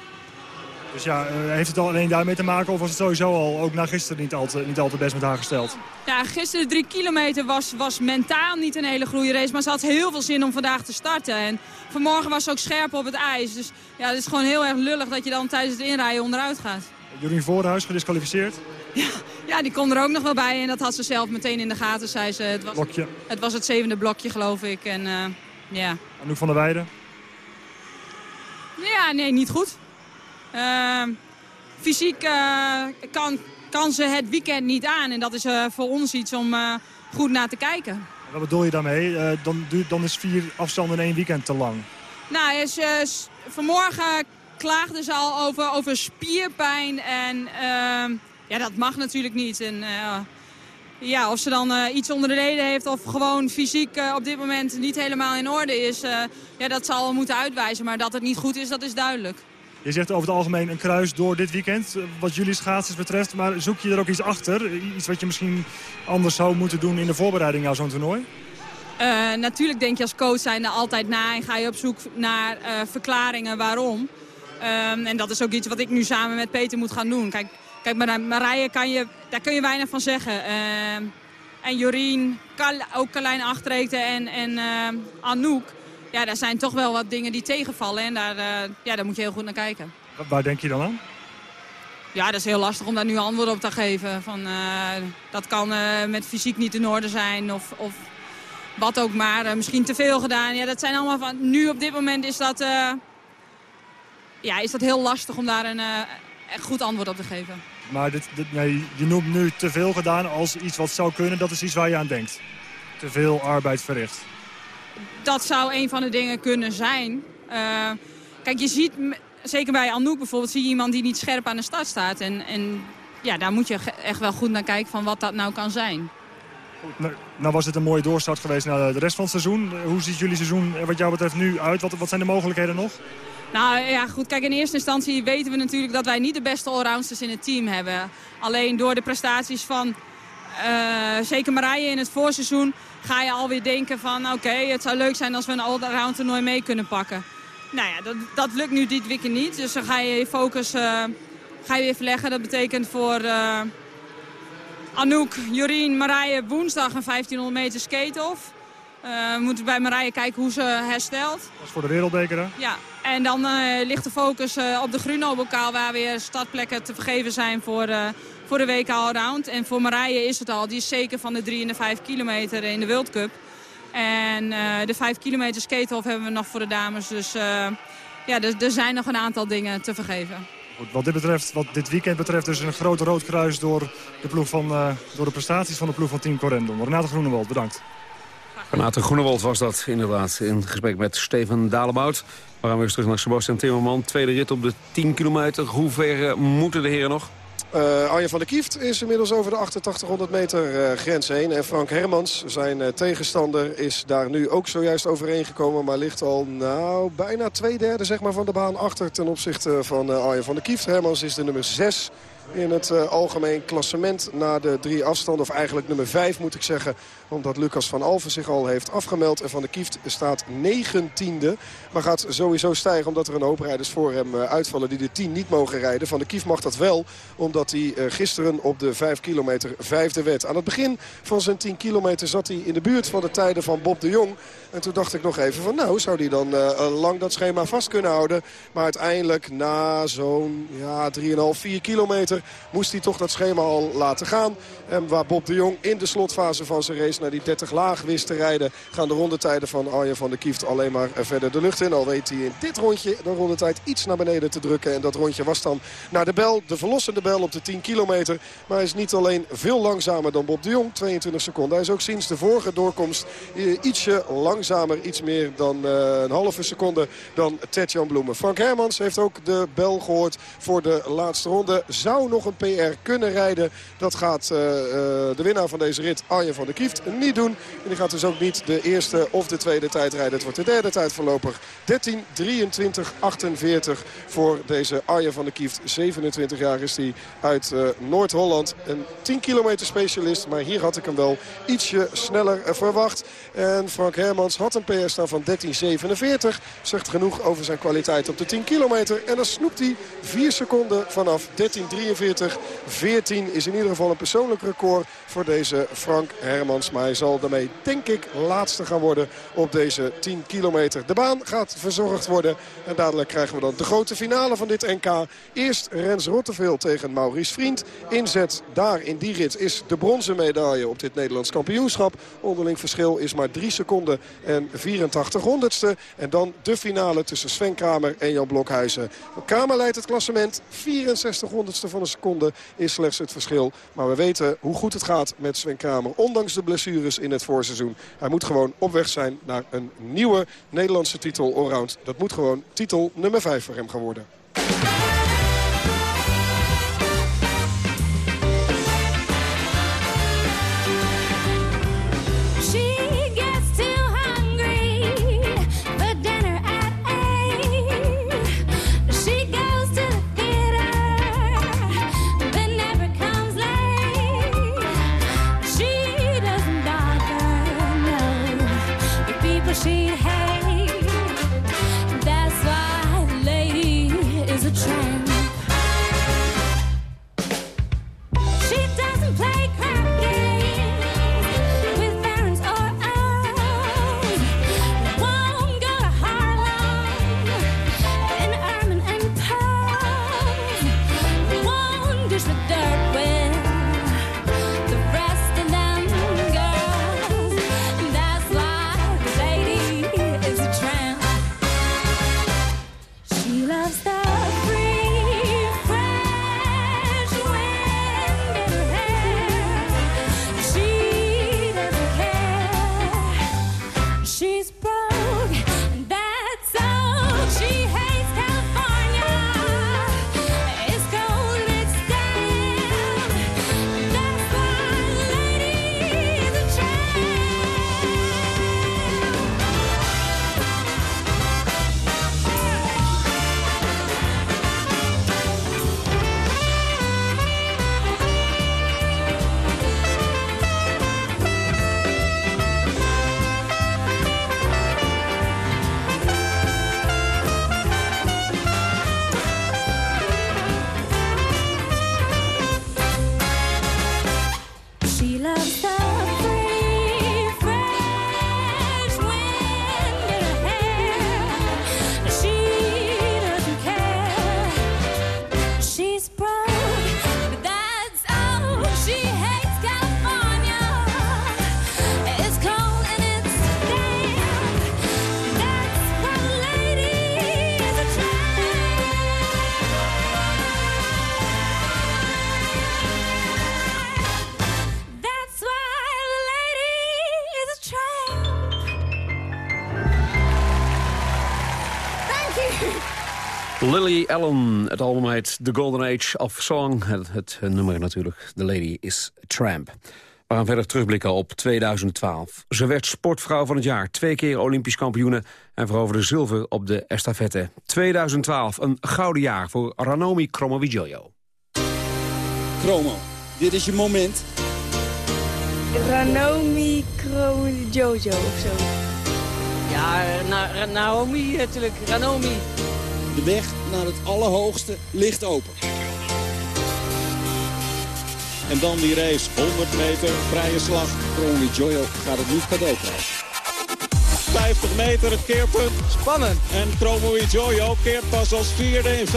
Dus ja, uh, heeft het alleen daarmee te maken of was het sowieso al ook na gisteren niet al te, niet al te best met haar gesteld? Ja, gisteren de drie kilometer was, was mentaal niet een hele goede race, maar ze had heel veel zin om vandaag te starten. En vanmorgen was ze ook scherp op het ijs. Dus ja, het is gewoon heel erg lullig dat je dan tijdens het inrijden onderuit gaat. Jorien Voorhuis gedisqualificeerd? Ja, ja, die kon er ook nog wel bij en dat had ze zelf meteen in de gaten, zei ze. Het was, blokje. Het was het zevende blokje, geloof ik. En, uh, ja. Anouk van der Weijden? Ja, nee, niet goed. Uh, fysiek uh, kan, kan ze het weekend niet aan en dat is uh, voor ons iets om goed naar te kijken. Wat bedoel je daarmee? dan, dan is vier afstanden in één weekend te lang. Nou, is, vanmorgen klaagde ze al over, over spierpijn en... ja, dat mag natuurlijk niet. En, uh, ja, of ze dan eh, iets onder de leden heeft of gewoon fysiek eh, op dit moment niet helemaal in orde is. eh, ja, dat zal moeten uitwijzen. Maar dat het niet goed is, dat is duidelijk. Je zegt over het algemeen een kruis door dit weekend, eh, wat jullie schaatsers betreft. Maar zoek je er ook iets achter? Iets wat je misschien anders zou moeten doen in de voorbereiding naar zo'n toernooi? Eh, natuurlijk denk je als coach zijn er altijd na en ga je op zoek naar eh, verklaringen waarom. Ehm, en dat is ook iets wat ik nu samen met Peter moet gaan doen. Kijk, kijk Mar- Marije, kan je, daar kun je weinig van zeggen. Ehm, en Jorien, Kal- ook Carlijn Achterreekte en, en ehm, Anouk. Ja, daar zijn toch wel wat dingen die tegenvallen. En daar, eh, ja, daar moet je heel goed naar kijken. Wa- Waar denk je dan aan? Ja, dat is heel lastig om daar nu antwoord op te geven. Van, eh, dat kan eh, met fysiek niet in orde zijn of, of wat ook maar. Misschien te veel gedaan. Ja, dat zijn allemaal van... Nu op dit moment is dat, ja, is dat heel lastig om daar een goed antwoord op te geven. Maar dit, dit- nee, je noemt nu te veel gedaan als iets wat zou kunnen. Dat is iets waar je aan denkt. Te veel arbeid verricht. Dat zou een van de dingen kunnen zijn. Eh, kijk, je ziet, zeker bij Anouk bijvoorbeeld, zie je iemand die niet scherp aan de start staat. En, en ja, daar moet je echt wel goed naar kijken van wat dat nou kan zijn. Nou, nou was het een mooie doorstart geweest naar de rest van het seizoen. Hoe ziet jullie seizoen wat jou betreft nu uit? Wat, wat zijn de mogelijkheden nog? Nou ja, goed, kijk, in eerste instantie weten we natuurlijk dat wij niet de beste allrounders in het team hebben. Alleen door de prestaties van, eh, zeker Marije in het voorseizoen, ga je alweer denken van oké, het zou leuk zijn als we een allround toernooi mee kunnen pakken. Nou ja, dat, dat lukt nu dit weekend niet, dus dan ga je je focus eh, ga je weer verleggen. Dat betekent voor eh, Anouk, Jorien, Marije woensdag een 1500 meter skate-off. Eh, we moeten bij Marije kijken hoe ze herstelt. Dat is voor de wereldbeker, hè? Ja, en dan eh, ligt de focus eh, op de Grunobelkaal... waar weer startplekken te vergeven zijn voor, voor de WK Allround. En voor Marije is het al. Die is zeker van de 3 en de 5 kilometer in de World Cup. En de 5 kilometer skateoff hebben we nog voor de dames. Dus ja, er, er zijn nog een aantal dingen te vergeven. Goed, wat dit betreft, wat dit weekend betreft, dus een groot rood kruis door de, ploeg van, door de prestaties van de ploeg van Team Corendon. Renate Groenewald, bedankt. Renate Groenewold was dat inderdaad in gesprek met Steven Dalebout. We gaan weer terug naar Sebastian Timmerman. Tweede rit op de 10 kilometer. Hoe ver eh, moeten de heren nog? Eh, Arjen van der Kieft is inmiddels over de 8800 meter eh, grens heen. En Frank Hermans, zijn tegenstander, is daar nu ook zojuist overheen gekomen. Maar ligt al nou, bijna twee derde zeg maar, van de baan achter ten opzichte van Arjen van der Kieft. Hermans is de nummer 6 in het algemeen klassement na de drie afstanden. Of eigenlijk nummer 5 moet ik zeggen. Omdat Lucas van Alven zich al heeft afgemeld. En Van der Kieft staat negentiende. Maar gaat sowieso stijgen omdat er een hoop rijders voor hem eh, uitvallen die de 10 niet mogen rijden. Van der Kieft mag dat wel omdat hij eh, gisteren op de 5 kilometer vijfde werd. Aan het begin van zijn 10 kilometer zat hij in de buurt van de tijden van Bob de Jong. En toen dacht ik nog even van nou zou hij dan eh, lang dat schema vast kunnen houden. Maar uiteindelijk na zo'n ja, 3,5, 4 kilometer moest hij toch dat schema al laten gaan. En waar Bob de Jong in de slotfase van zijn race naar die 30 laag wist te rijden... gaan de rondetijden van Arjen van der Kieft alleen maar verder de lucht in. Al weet hij in dit rondje de rondetijd iets naar beneden te drukken. En dat rondje was dan naar de bel, de verlossende bel op de 10 kilometer. Maar hij is niet alleen veel langzamer dan Bob de Jong, 22 seconden. Hij is ook sinds de vorige doorkomst ietsje langzamer, iets meer dan eh, een halve seconde dan Tetjan Bloemen. Frank Hermans heeft ook de bel gehoord voor de laatste ronde. Zou nog een PR kunnen rijden. Dat gaat eh, eh, de winnaar van deze rit, Arjen van der Kieft, niet doen. En die gaat dus ook niet de eerste of de tweede tijd rijden. Het wordt de derde tijd voorlopig. 13, 23, 48 voor deze Arjen van der Kieft. 27 jaar is hij uit eh, Noord-Holland. Een 10 kilometer specialist. Maar hier had ik hem wel ietsje sneller eh, verwacht. En Frank Hermans had een PR staan van 13,47. Zegt genoeg over zijn kwaliteit op de 10 kilometer. En dan snoept hij 4 seconden vanaf 13,43. 14 is in ieder geval een persoonlijk record voor deze Frank Hermans. Maar hij zal daarmee, denk ik, laatste gaan worden op deze 10 kilometer. De baan gaat verzorgd worden. En dadelijk krijgen we dan de grote finale van dit NK. Eerst Rens Rotteveel tegen Maurice Vriend. Inzet daar in die rit is de bronzen medaille op dit Nederlands kampioenschap. Onderling verschil is maar 3 seconden en 84 honderdste. En dan de finale tussen Sven Kramer en Jan Blokhuizen. Kramer leidt het klassement. 64 honderdste van een seconde is slechts het verschil. Maar we weten hoe goed het gaat met Sven Kramer. Ondanks de in het voorseizoen. Hij moet gewoon op weg zijn naar een nieuwe Nederlandse titel allround. Dat moet gewoon titel nummer 5 voor hem gaan worden. Lily Allen, het album heet The Golden Age of Song. Het, het nummer natuurlijk, The Lady is Tramp. We gaan verder terugblikken op 2012. Ze werd sportvrouw van het jaar, twee keer Olympisch kampioene... en veroverde zilver op de estafette. 2012, een gouden jaar voor Ranomi Kromowidjojo. Chromo, dit is je moment. Ranomi Kromowidjojo of zo. Ja, Na Naomi natuurlijk, Ranomi. De weg naar het allerhoogste ligt open. En dan die race, 100 meter, vrije slag. Crowley Joyo gaat het niet cadeau krijgen. 50 meter het keerpunt. Spannend. En Chromo Jojo keert pas als vierde in 25-76.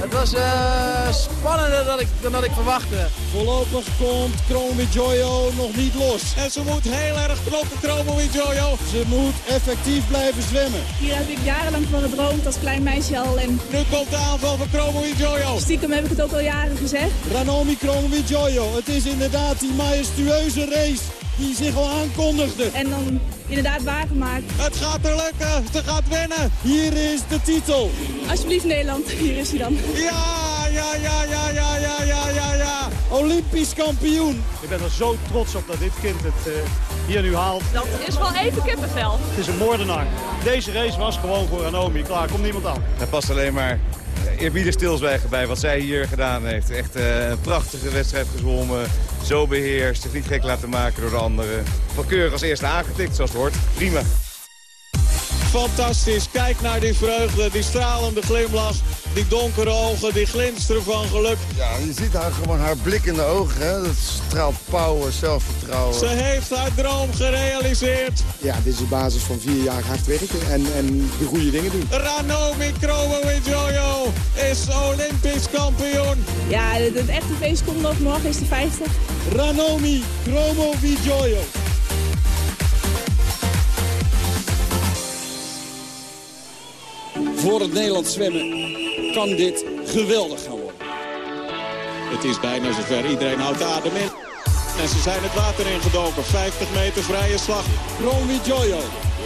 Het was uh, spannender dan ik, dan dat ik verwachtte. Voorlopig komt Chromo Jojo nog niet los. En ze moet heel erg kloppen, Chromo Jojo. Ze moet effectief blijven zwemmen. Hier heb ik jarenlang van gedroomd als klein meisje al. En... Nu komt de aanval van Chromo Jojo. Stiekem heb ik het ook al jaren gezegd. Ranomi Chromo Jojo. Het is inderdaad die majestueuze race die zich al aankondigde. En dan inderdaad waargemaakt. Het gaat er lukken, ze gaat winnen. Hier is de titel. Alsjeblieft Nederland, hier is hij dan. Ja, ja, ja, ja, ja, ja, ja, ja, ja. Olympisch kampioen. Ik ben er zo trots op dat dit kind het uh, hier nu haalt. Dat is wel even kippenvel. Het is een moordenaar. Deze race was gewoon voor Anomi. Klaar, komt niemand aan. Het past alleen maar eerbiedig stilzwijgen bij wat zij hier gedaan heeft. Echt uh, een prachtige wedstrijd gezwommen. Zo beheerst, zich niet gek laten maken door de anderen. Van keurig als eerste aangetikt, zoals het hoort. Prima. Fantastisch. Kijk naar die vreugde, die stralende glimlach. Die donkere ogen, die glinsteren van geluk. Ja, je ziet haar gewoon haar blik in de ogen. Hè? Dat straalt power, zelfvertrouwen. Ze heeft haar droom gerealiseerd. Ja, dit is de basis van vier jaar hard werken en, en de goede dingen doen. Ranomi Kromowidjojo is Olympisch kampioen. Ja, het echte feest komt nog. Morgen is de 50. Ranomi Kromowidjojo. Voor het Nederlands zwemmen kan dit geweldig gaan worden. Het is bijna zover. Iedereen houdt adem in. En ze zijn het water ingedoken. 50 meter vrije slag. Romy Jojo.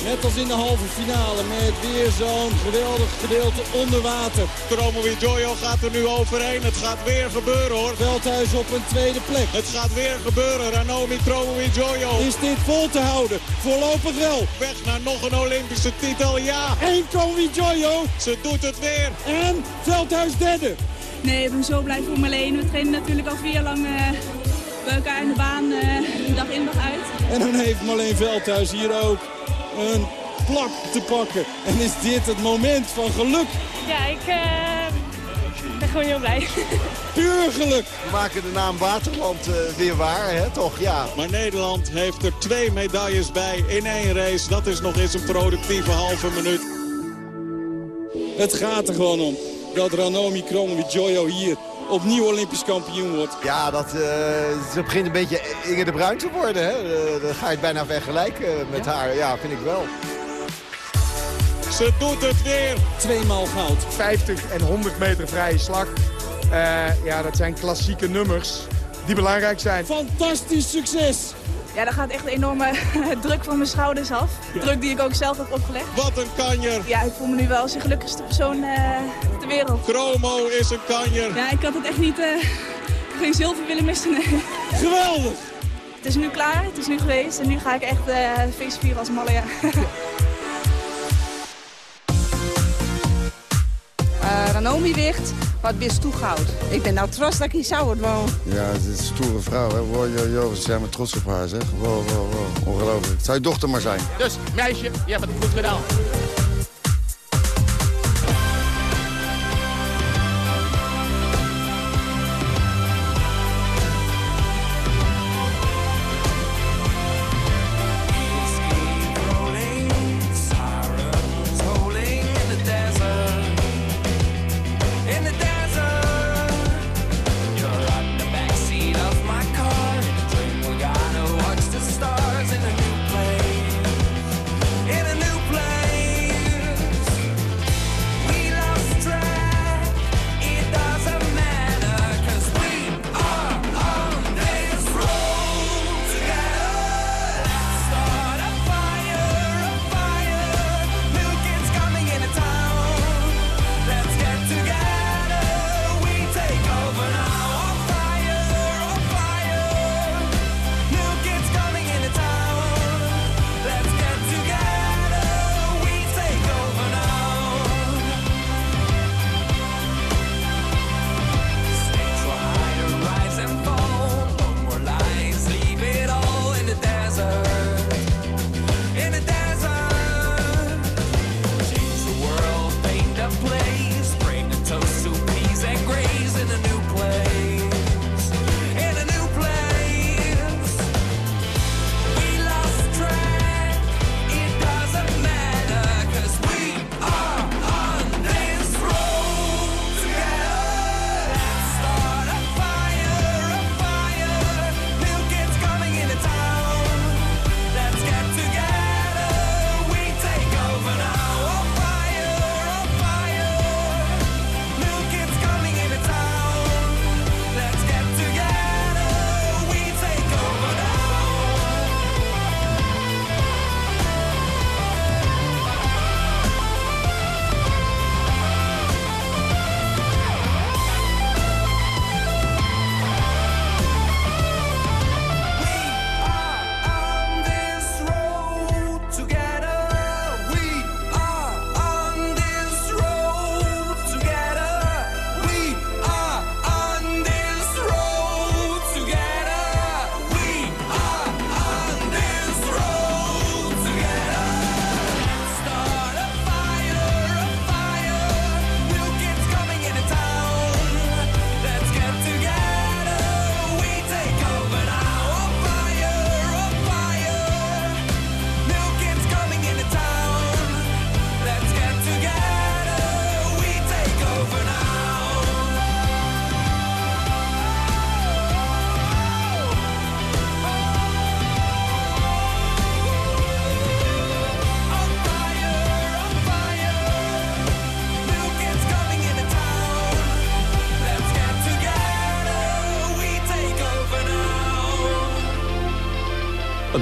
Net als in de halve finale met weer zo'n geweldig gedeelte onder water. Chromo Jojo gaat er nu overheen. Het gaat weer gebeuren hoor. Veldhuis op een tweede plek. Het gaat weer gebeuren. Ranomi Chromo Jojo. Is dit vol te houden? Voorlopig wel. Weg naar nog een Olympische titel. Ja. En Chromo Jojo. Ze doet het weer. En Veldhuis derde. Nee, ik ben zo blij voor Marleen. We trainen natuurlijk al vier jaar lang... Uh bij elkaar in de baan uh, dag in dag uit. En dan heeft Marleen Veldhuis hier ook een plak te pakken. En is dit het moment van geluk? Ja, ik uh, ben gewoon heel blij. Puur geluk. We maken de naam Waterland uh, weer waar, hè? toch? Ja. Maar Nederland heeft er twee medailles bij in één race. Dat is nog eens een productieve halve minuut. Het gaat er gewoon om dat Ranomi Kromowidjojo hier opnieuw Olympisch kampioen wordt. Ja, dat uh, begint een beetje Inge de Bruin te worden. Hè? Uh, dan ga je het bijna vergelijken met haar. Ja, vind ik wel. Ze doet het weer. Tweemaal goud. 50 en 100 meter vrije slag. Uh, ja, dat zijn klassieke nummers die belangrijk zijn. Fantastisch succes. Ja, daar gaat echt een enorme druk van mijn schouders af. Druk die ik ook zelf heb opgelegd. Wat een kanjer. Ja, ik voel me nu wel als de gelukkigste persoon uh, ter wereld. Chromo is een kanjer. Ja, ik had het echt niet... Uh, geen zilver willen missen. Nee. Geweldig. Het is nu klaar, het is nu geweest. En nu ga ik echt uh, feest vieren als malle, ja. Uh, Ranomi wicht, wat bist toegoud. Ik ben nou trots dat ik hier zou het woon. Ja, het is een stoere vrouw, hè. Wow, yo, yo, ze zijn maar trots op haar, zeg. Wow, wow, wow. Ongelooflijk. Het zou je dochter maar zijn. Dus, meisje, je hebt het goed gedaan.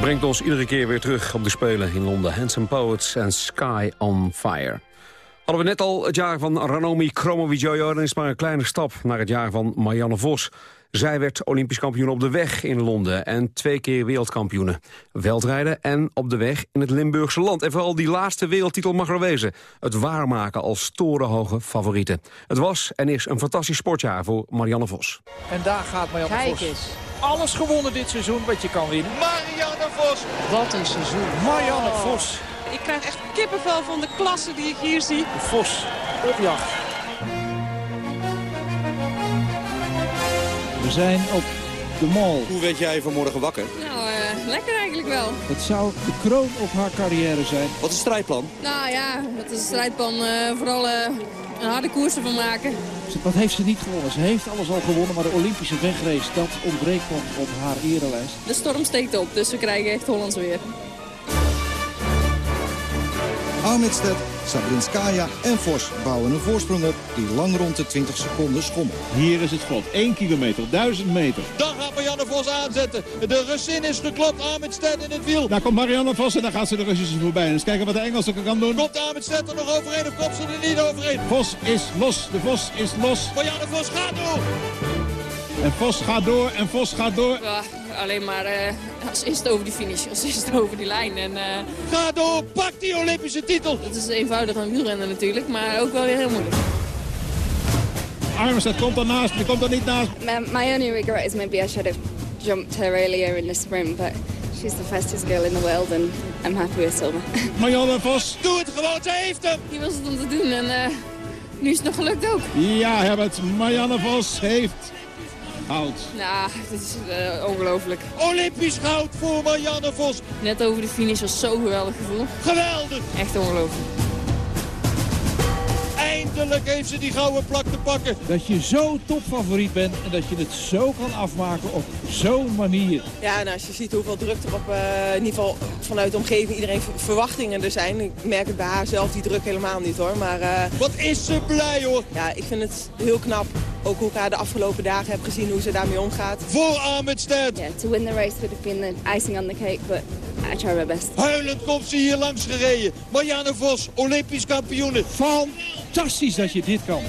Brengt ons iedere keer weer terug op de Spelen in Londen. Handsome Poets en Sky on Fire. Hadden we net al het jaar van Ranomi Kromowidjojo... dan is maar een kleine stap naar het jaar van Marianne Vos. Zij werd Olympisch kampioen op de weg in Londen... en twee keer wereldkampioene. Veldrijden en op de weg in het Limburgse land. En vooral die laatste wereldtitel mag er wezen. Het waarmaken als torenhoge favoriete. Het was en is een fantastisch sportjaar voor Marianne Vos. En daar gaat Marianne Kijk Vos. eens. Alles gewonnen dit seizoen wat je kan winnen. Marianne Vos. Wat een seizoen. Marianne Oh. Vos. Ik krijg echt kippenvel van de klasse die ik hier zie. Vos op jacht. We zijn op de mall. Hoe werd jij vanmorgen wakker? Nou, eh, lekker eigenlijk wel. Het zou de kroon op haar carrière zijn. Wat is het strijdplan? Nou ja, dat is een strijdplan. eh, vooral eh, een harde koers ervan maken. Wat heeft ze niet gewonnen? Ze heeft alles al gewonnen, maar de Olympische wegrace, dat ontbreekt nog op haar erelijst. De storm steekt op, dus we krijgen echt Hollands weer. Armitstedt, Sabrinskaya en Vos bouwen een voorsprong op die lang rond de 20 seconden schommelt. Hier is het schot. 1 kilometer, 1000 meter. Dan gaat Marianne Vos aanzetten. De Russin is geklopt. Armitstedt in het wiel. Daar komt Marianne Vos en dan gaat ze de Russische voorbij. En eens kijken wat de Engelsen kan doen. Komt Armitstedt er nog overheen of komt ze er niet overheen? Vos is los. De Vos is los. Marianne Vos gaat door. En Vos gaat door en Vos gaat door. Ja, alleen maar eh, als eerste over die finish, als eerste over die lijn. En, eh, Ga door, pak die Olympische titel. Het is eenvoudig aan wielrennen natuurlijk, maar ook wel weer heel moeilijk. Armstead komt ernaast, die komt er niet naast. My, my only regret is maybe I should have jumped her earlier in the sprint, but she's the fastest girl in the world and I'm happy with silver. Marianne Vos. Doe het gewoon, ze heeft hem. Die was het om te doen en eh, nu is het nog gelukt ook. Ja, Herbert. Marianne Vos heeft goud. Nou, het is eh, ongelooflijk. Olympisch goud voor Marianne Vos. Net over de finish was zo'n geweldig gevoel. Geweldig. Echt ongelooflijk. Eindelijk heeft ze die gouden plak te pakken. Dat je zo topfavoriet bent en dat je het zo kan afmaken op zo'n manier. Ja, en als je ziet hoeveel druk er op, eh, in ieder geval vanuit de omgeving, iedereen ver- verwachtingen er zijn. Ik merk het bij haar zelf, die druk helemaal niet hoor. Maar, eh, Wat is ze blij hoor. Ja, ik vind het heel knap. Ook hoe ik haar de afgelopen dagen heb gezien, hoe ze daarmee omgaat. Voor Armitstedt. yeah, to win the race would have been the icing on the cake, but I try my best. Huilend komt ze hier langs gereden. Marianne Vos, Olympisch kampioene. Fantastisch dat je dit kan.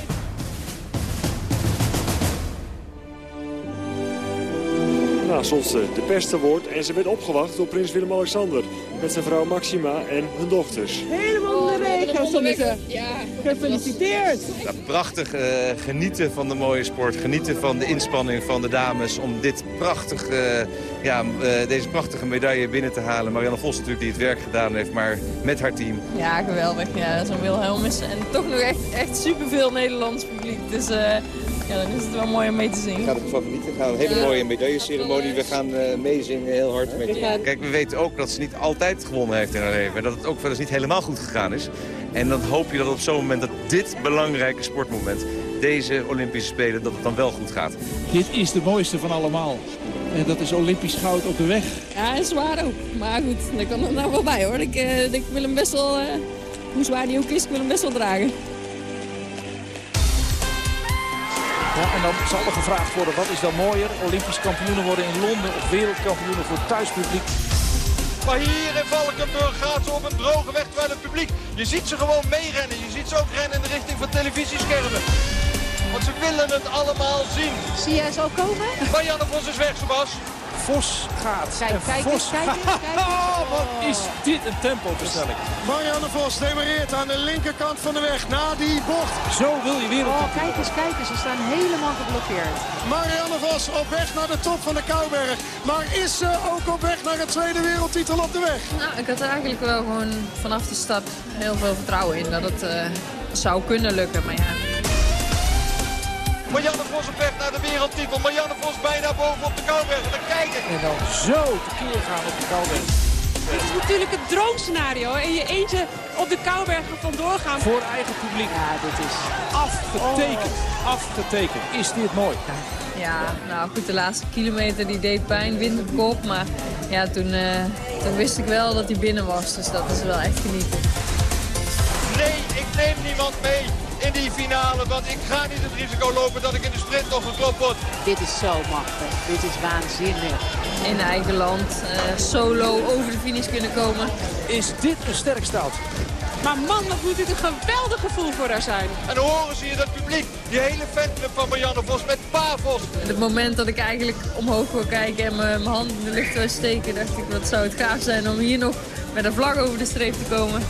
Stond ze de pers te woord en ze werd opgewacht door prins Willem-Alexander. Met zijn vrouw Maxima en hun dochters. Helemaal in de regen stonden ze. Ja. Gefeliciteerd. Ja, prachtig eh, genieten van de mooie sport. Genieten van de inspanning van de dames om dit prachtig, eh, ja, eh, deze prachtige medaille binnen te halen. Marianne Vos natuurlijk die het werk gedaan heeft, maar met haar team. Ja, geweldig. Ja, Zo'n Wilhelmus. En toch nog echt, echt superveel Nederlands publiek. Dus eh, ja, dan is het wel mooi om mee te zien. Ik ga genieten. We gaan een hele Ja. mooie medailleceremonie. We gaan eh, meezingen heel hard met je. Kijk, we weten ook dat ze niet altijd gewonnen heeft in haar leven. En dat het ook wel eens niet helemaal goed gegaan is. En dan hoop je dat op zo'n moment, dat dit belangrijke sportmoment, deze Olympische Spelen, dat het dan wel goed gaat. Dit is de mooiste van allemaal. En dat is Olympisch goud op de weg. Ja, en zwaar ook. Maar goed, daar kan er nou wel bij hoor. Ik, eh, ik wil hem best wel, eh, hoe zwaar die ook is, ik wil hem best wel dragen. Ja, en dan zal er gevraagd worden, wat is dan mooier? Olympisch kampioenen worden in Londen of wereldkampioenen voor thuispubliek? Maar hier in Valkenburg gaat ze op een droge weg terwijl het publiek. Je ziet ze gewoon meerennen. Je ziet ze ook rennen in de richting van televisieschermen. Want ze willen het allemaal zien. Zie jij ze al komen? Marianne Vos is weg, Sebas. Vos gaat. Kijk, En kijk Vos eens, kijk eens, kijk eens. Oh, wat is dit een tempoversnelling. Marianne Vos demareert aan de linkerkant van de weg na die bocht. Zo wil je Oh, wereldkampioen. kijk eens, kijk eens. Ze staan helemaal geblokkeerd. Marianne Vos op weg naar de top van de Kouberg. Maar is ze ook op weg naar een tweede wereldtitel op de weg? Nou, ik had er eigenlijk wel gewoon vanaf de start heel veel vertrouwen in dat het eh, zou kunnen lukken. Maar ja, Marianne Vos op weg naar de wereldtitel. Marianne Vos bijna boven op de Kouwberg. En dan kijken. En dan zo tekeer gaan op de Kouberg. Dit is natuurlijk het droomscenario. En je eentje op de Koubergen vandoor gaan. Voor eigen publiek. Ja, dit is afgetekend. Afgetekend. Is dit mooi. ja, nou goed, de laatste kilometer die deed pijn, wind op kop. Maar ja, toen, eh, toen wist ik wel dat hij binnen was. Dus dat is wel echt genieten. Nee, ik neem niemand mee. In die finale. Want ik ga niet het risico lopen dat ik in de sprint nog geklopt word. Dit is zo machtig. Dit is waanzinnig. In eigen land, uh, solo over de finish kunnen komen. Is dit een sterk stout? Maar man, wat moet dit een geweldig gevoel voor haar zijn. En horen zie je dat publiek, die hele fanclub van Marianne Vos met Pavos. En het moment dat ik eigenlijk omhoog wil kijken en mijn hand in de lucht wil steken... dacht ik, wat zou het gaaf zijn om hier nog met een vlag over de streep te komen.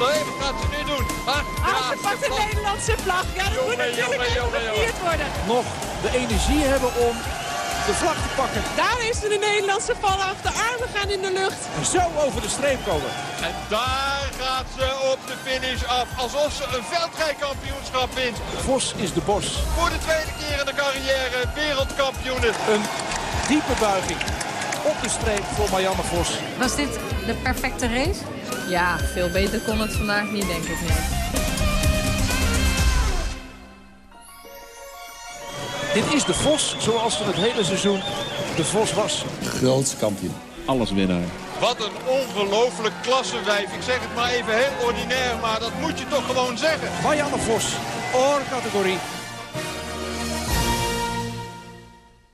Nee, wat gaat ze nu doen? Ah, ah ze pakt de Nederlandse vlag. Ja, dat moet natuurlijk gevierd worden. Nog de energie hebben om de vlag te pakken. Daar is de Nederlandse af. De armen gaan in de lucht. En zo over de streep komen. En daar gaat ze op de finish af. Alsof ze een veldrijkampioenschap wint. Vos is de bos. Voor de tweede keer in de carrière wereldkampioen. Een diepe buiging op de streep voor Marianne Vos. Was dit de perfecte race? Ja, veel beter kon het vandaag niet, denk ik. Nee. Dit is de Vos zoals van het hele seizoen de Vos was. Grootste kampioen. Alles winnaar. Wat een ongelooflijk klassenwijf. Ik zeg het maar even heel ordinair, maar dat moet je toch gewoon zeggen. Marianne Vos, oor-categorie.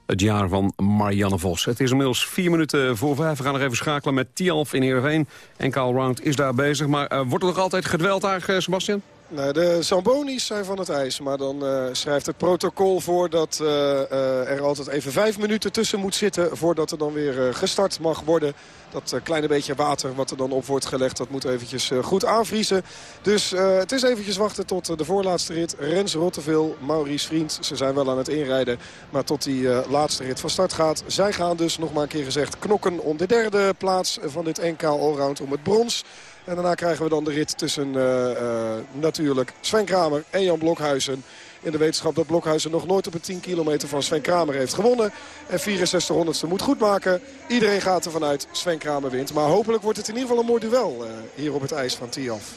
Het jaar van Marianne Vos. Het is inmiddels vier minuten voor vijf. We gaan nog even schakelen met Tialf in Heerenveen. En Round is daar bezig. Maar uh, wordt er nog altijd gedweld daar, uh, Sebastian? Nee, de Zambonis zijn van het ijs. Maar dan uh, schrijft het protocol voor dat uh, uh, er altijd even vijf minuten tussen moet zitten... voordat er dan weer gestart mag worden. Dat kleine beetje water wat er dan op wordt gelegd, dat moet eventjes goed aanvriezen. Dus het is eventjes wachten tot de voorlaatste rit. Rens Rotteveel, Maurice Vriend, ze zijn wel aan het inrijden. Maar tot die laatste rit van start gaat. Zij gaan dus, nog maar een keer gezegd, knokken om de derde plaats van dit NK Allround om het brons. En daarna krijgen we dan de rit tussen uh, uh, natuurlijk Sven Kramer en Jan Blokhuizen. In de wetenschap dat Blokhuizen nog nooit op een 10 kilometer van Sven Kramer heeft gewonnen. En 64 honderdste moet goed maken. Iedereen gaat ervan uit Sven Kramer wint. Maar hopelijk wordt het in ieder geval een mooi duel uh, hier op het ijs van Tiaf.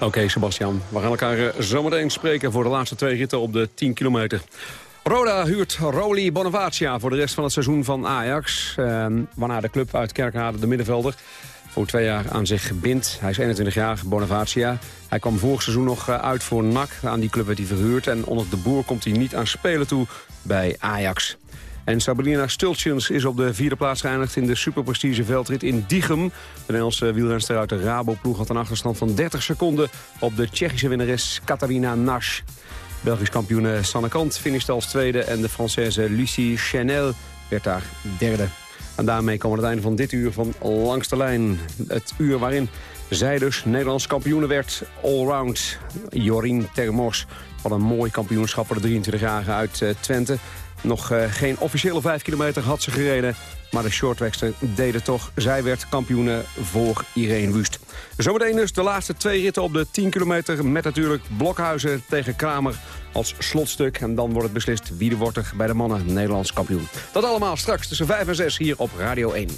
Oké Sebastian, we gaan elkaar zometeen spreken voor de laatste twee ritten op de 10 kilometer. Roda huurt Roli Bonavacia voor de rest van het seizoen van Ajax. Uh, waarna de club uit Kerkrade de middenvelder voor twee jaar aan zich bindt. Hij is 21 jaar, Bonavacia. Hij kwam vorig seizoen nog uit voor NAC. Aan die club werd hij verhuurd. En onder de boer komt hij niet aan spelen toe bij Ajax. En Sabrina Stultjens is op de vierde plaats geëindigd in de superprestige veldrit in Diegem. De Nederlandse wielrenster uit de Rabo-ploeg had een achterstand van 30 seconden op de Tsjechische winnares Katarina Nash. Belgisch kampioen Sanne Kant finishte als tweede en de Française Lucie Chanel werd daar derde. En daarmee komen we aan het einde van dit uur van Langs de Lijn. Het uur waarin zij dus Nederlands kampioene werd allround. Jorien Termors. Wat een mooi kampioenschap voor de 23-jarige uit uh, Twente. Nog uh, geen officiële 5 kilometer had ze gereden. Maar de shortwegster deed het toch. Zij werd kampioene voor Irene Wust. Zometeen dus de laatste twee ritten op de 10 kilometer... met natuurlijk Blokhuizen tegen Kramer als slotstuk. En dan wordt het beslist wie de wordt er bij de mannen Nederlands kampioen. Dat allemaal straks tussen 5 en 6 hier op Radio 1.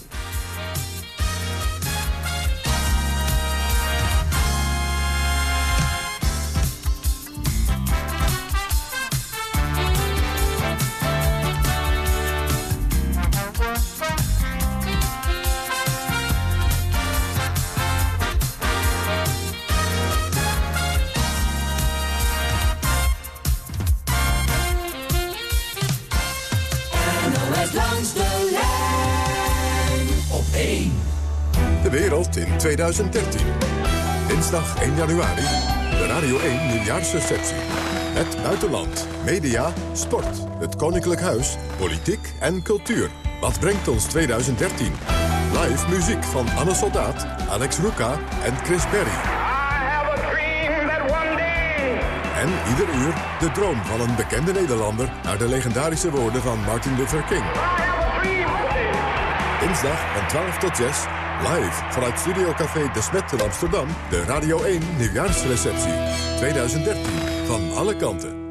2013. Dinsdag 1 januari, de Radio 1 nieuwjaarsreceptie. Het buitenland, media, sport, het koninklijk huis, politiek en cultuur. Wat brengt ons 2013? Live muziek van Anne Soldaat, Alex Ruka en Chris Berry. En ieder uur de droom van een bekende Nederlander... naar de legendarische woorden van Martin Luther King. Dinsdag van 12 tot 6 Live vanuit Studio Café De Smet in Amsterdam. De Radio 1 nieuwjaarsreceptie 2013. Van alle kanten.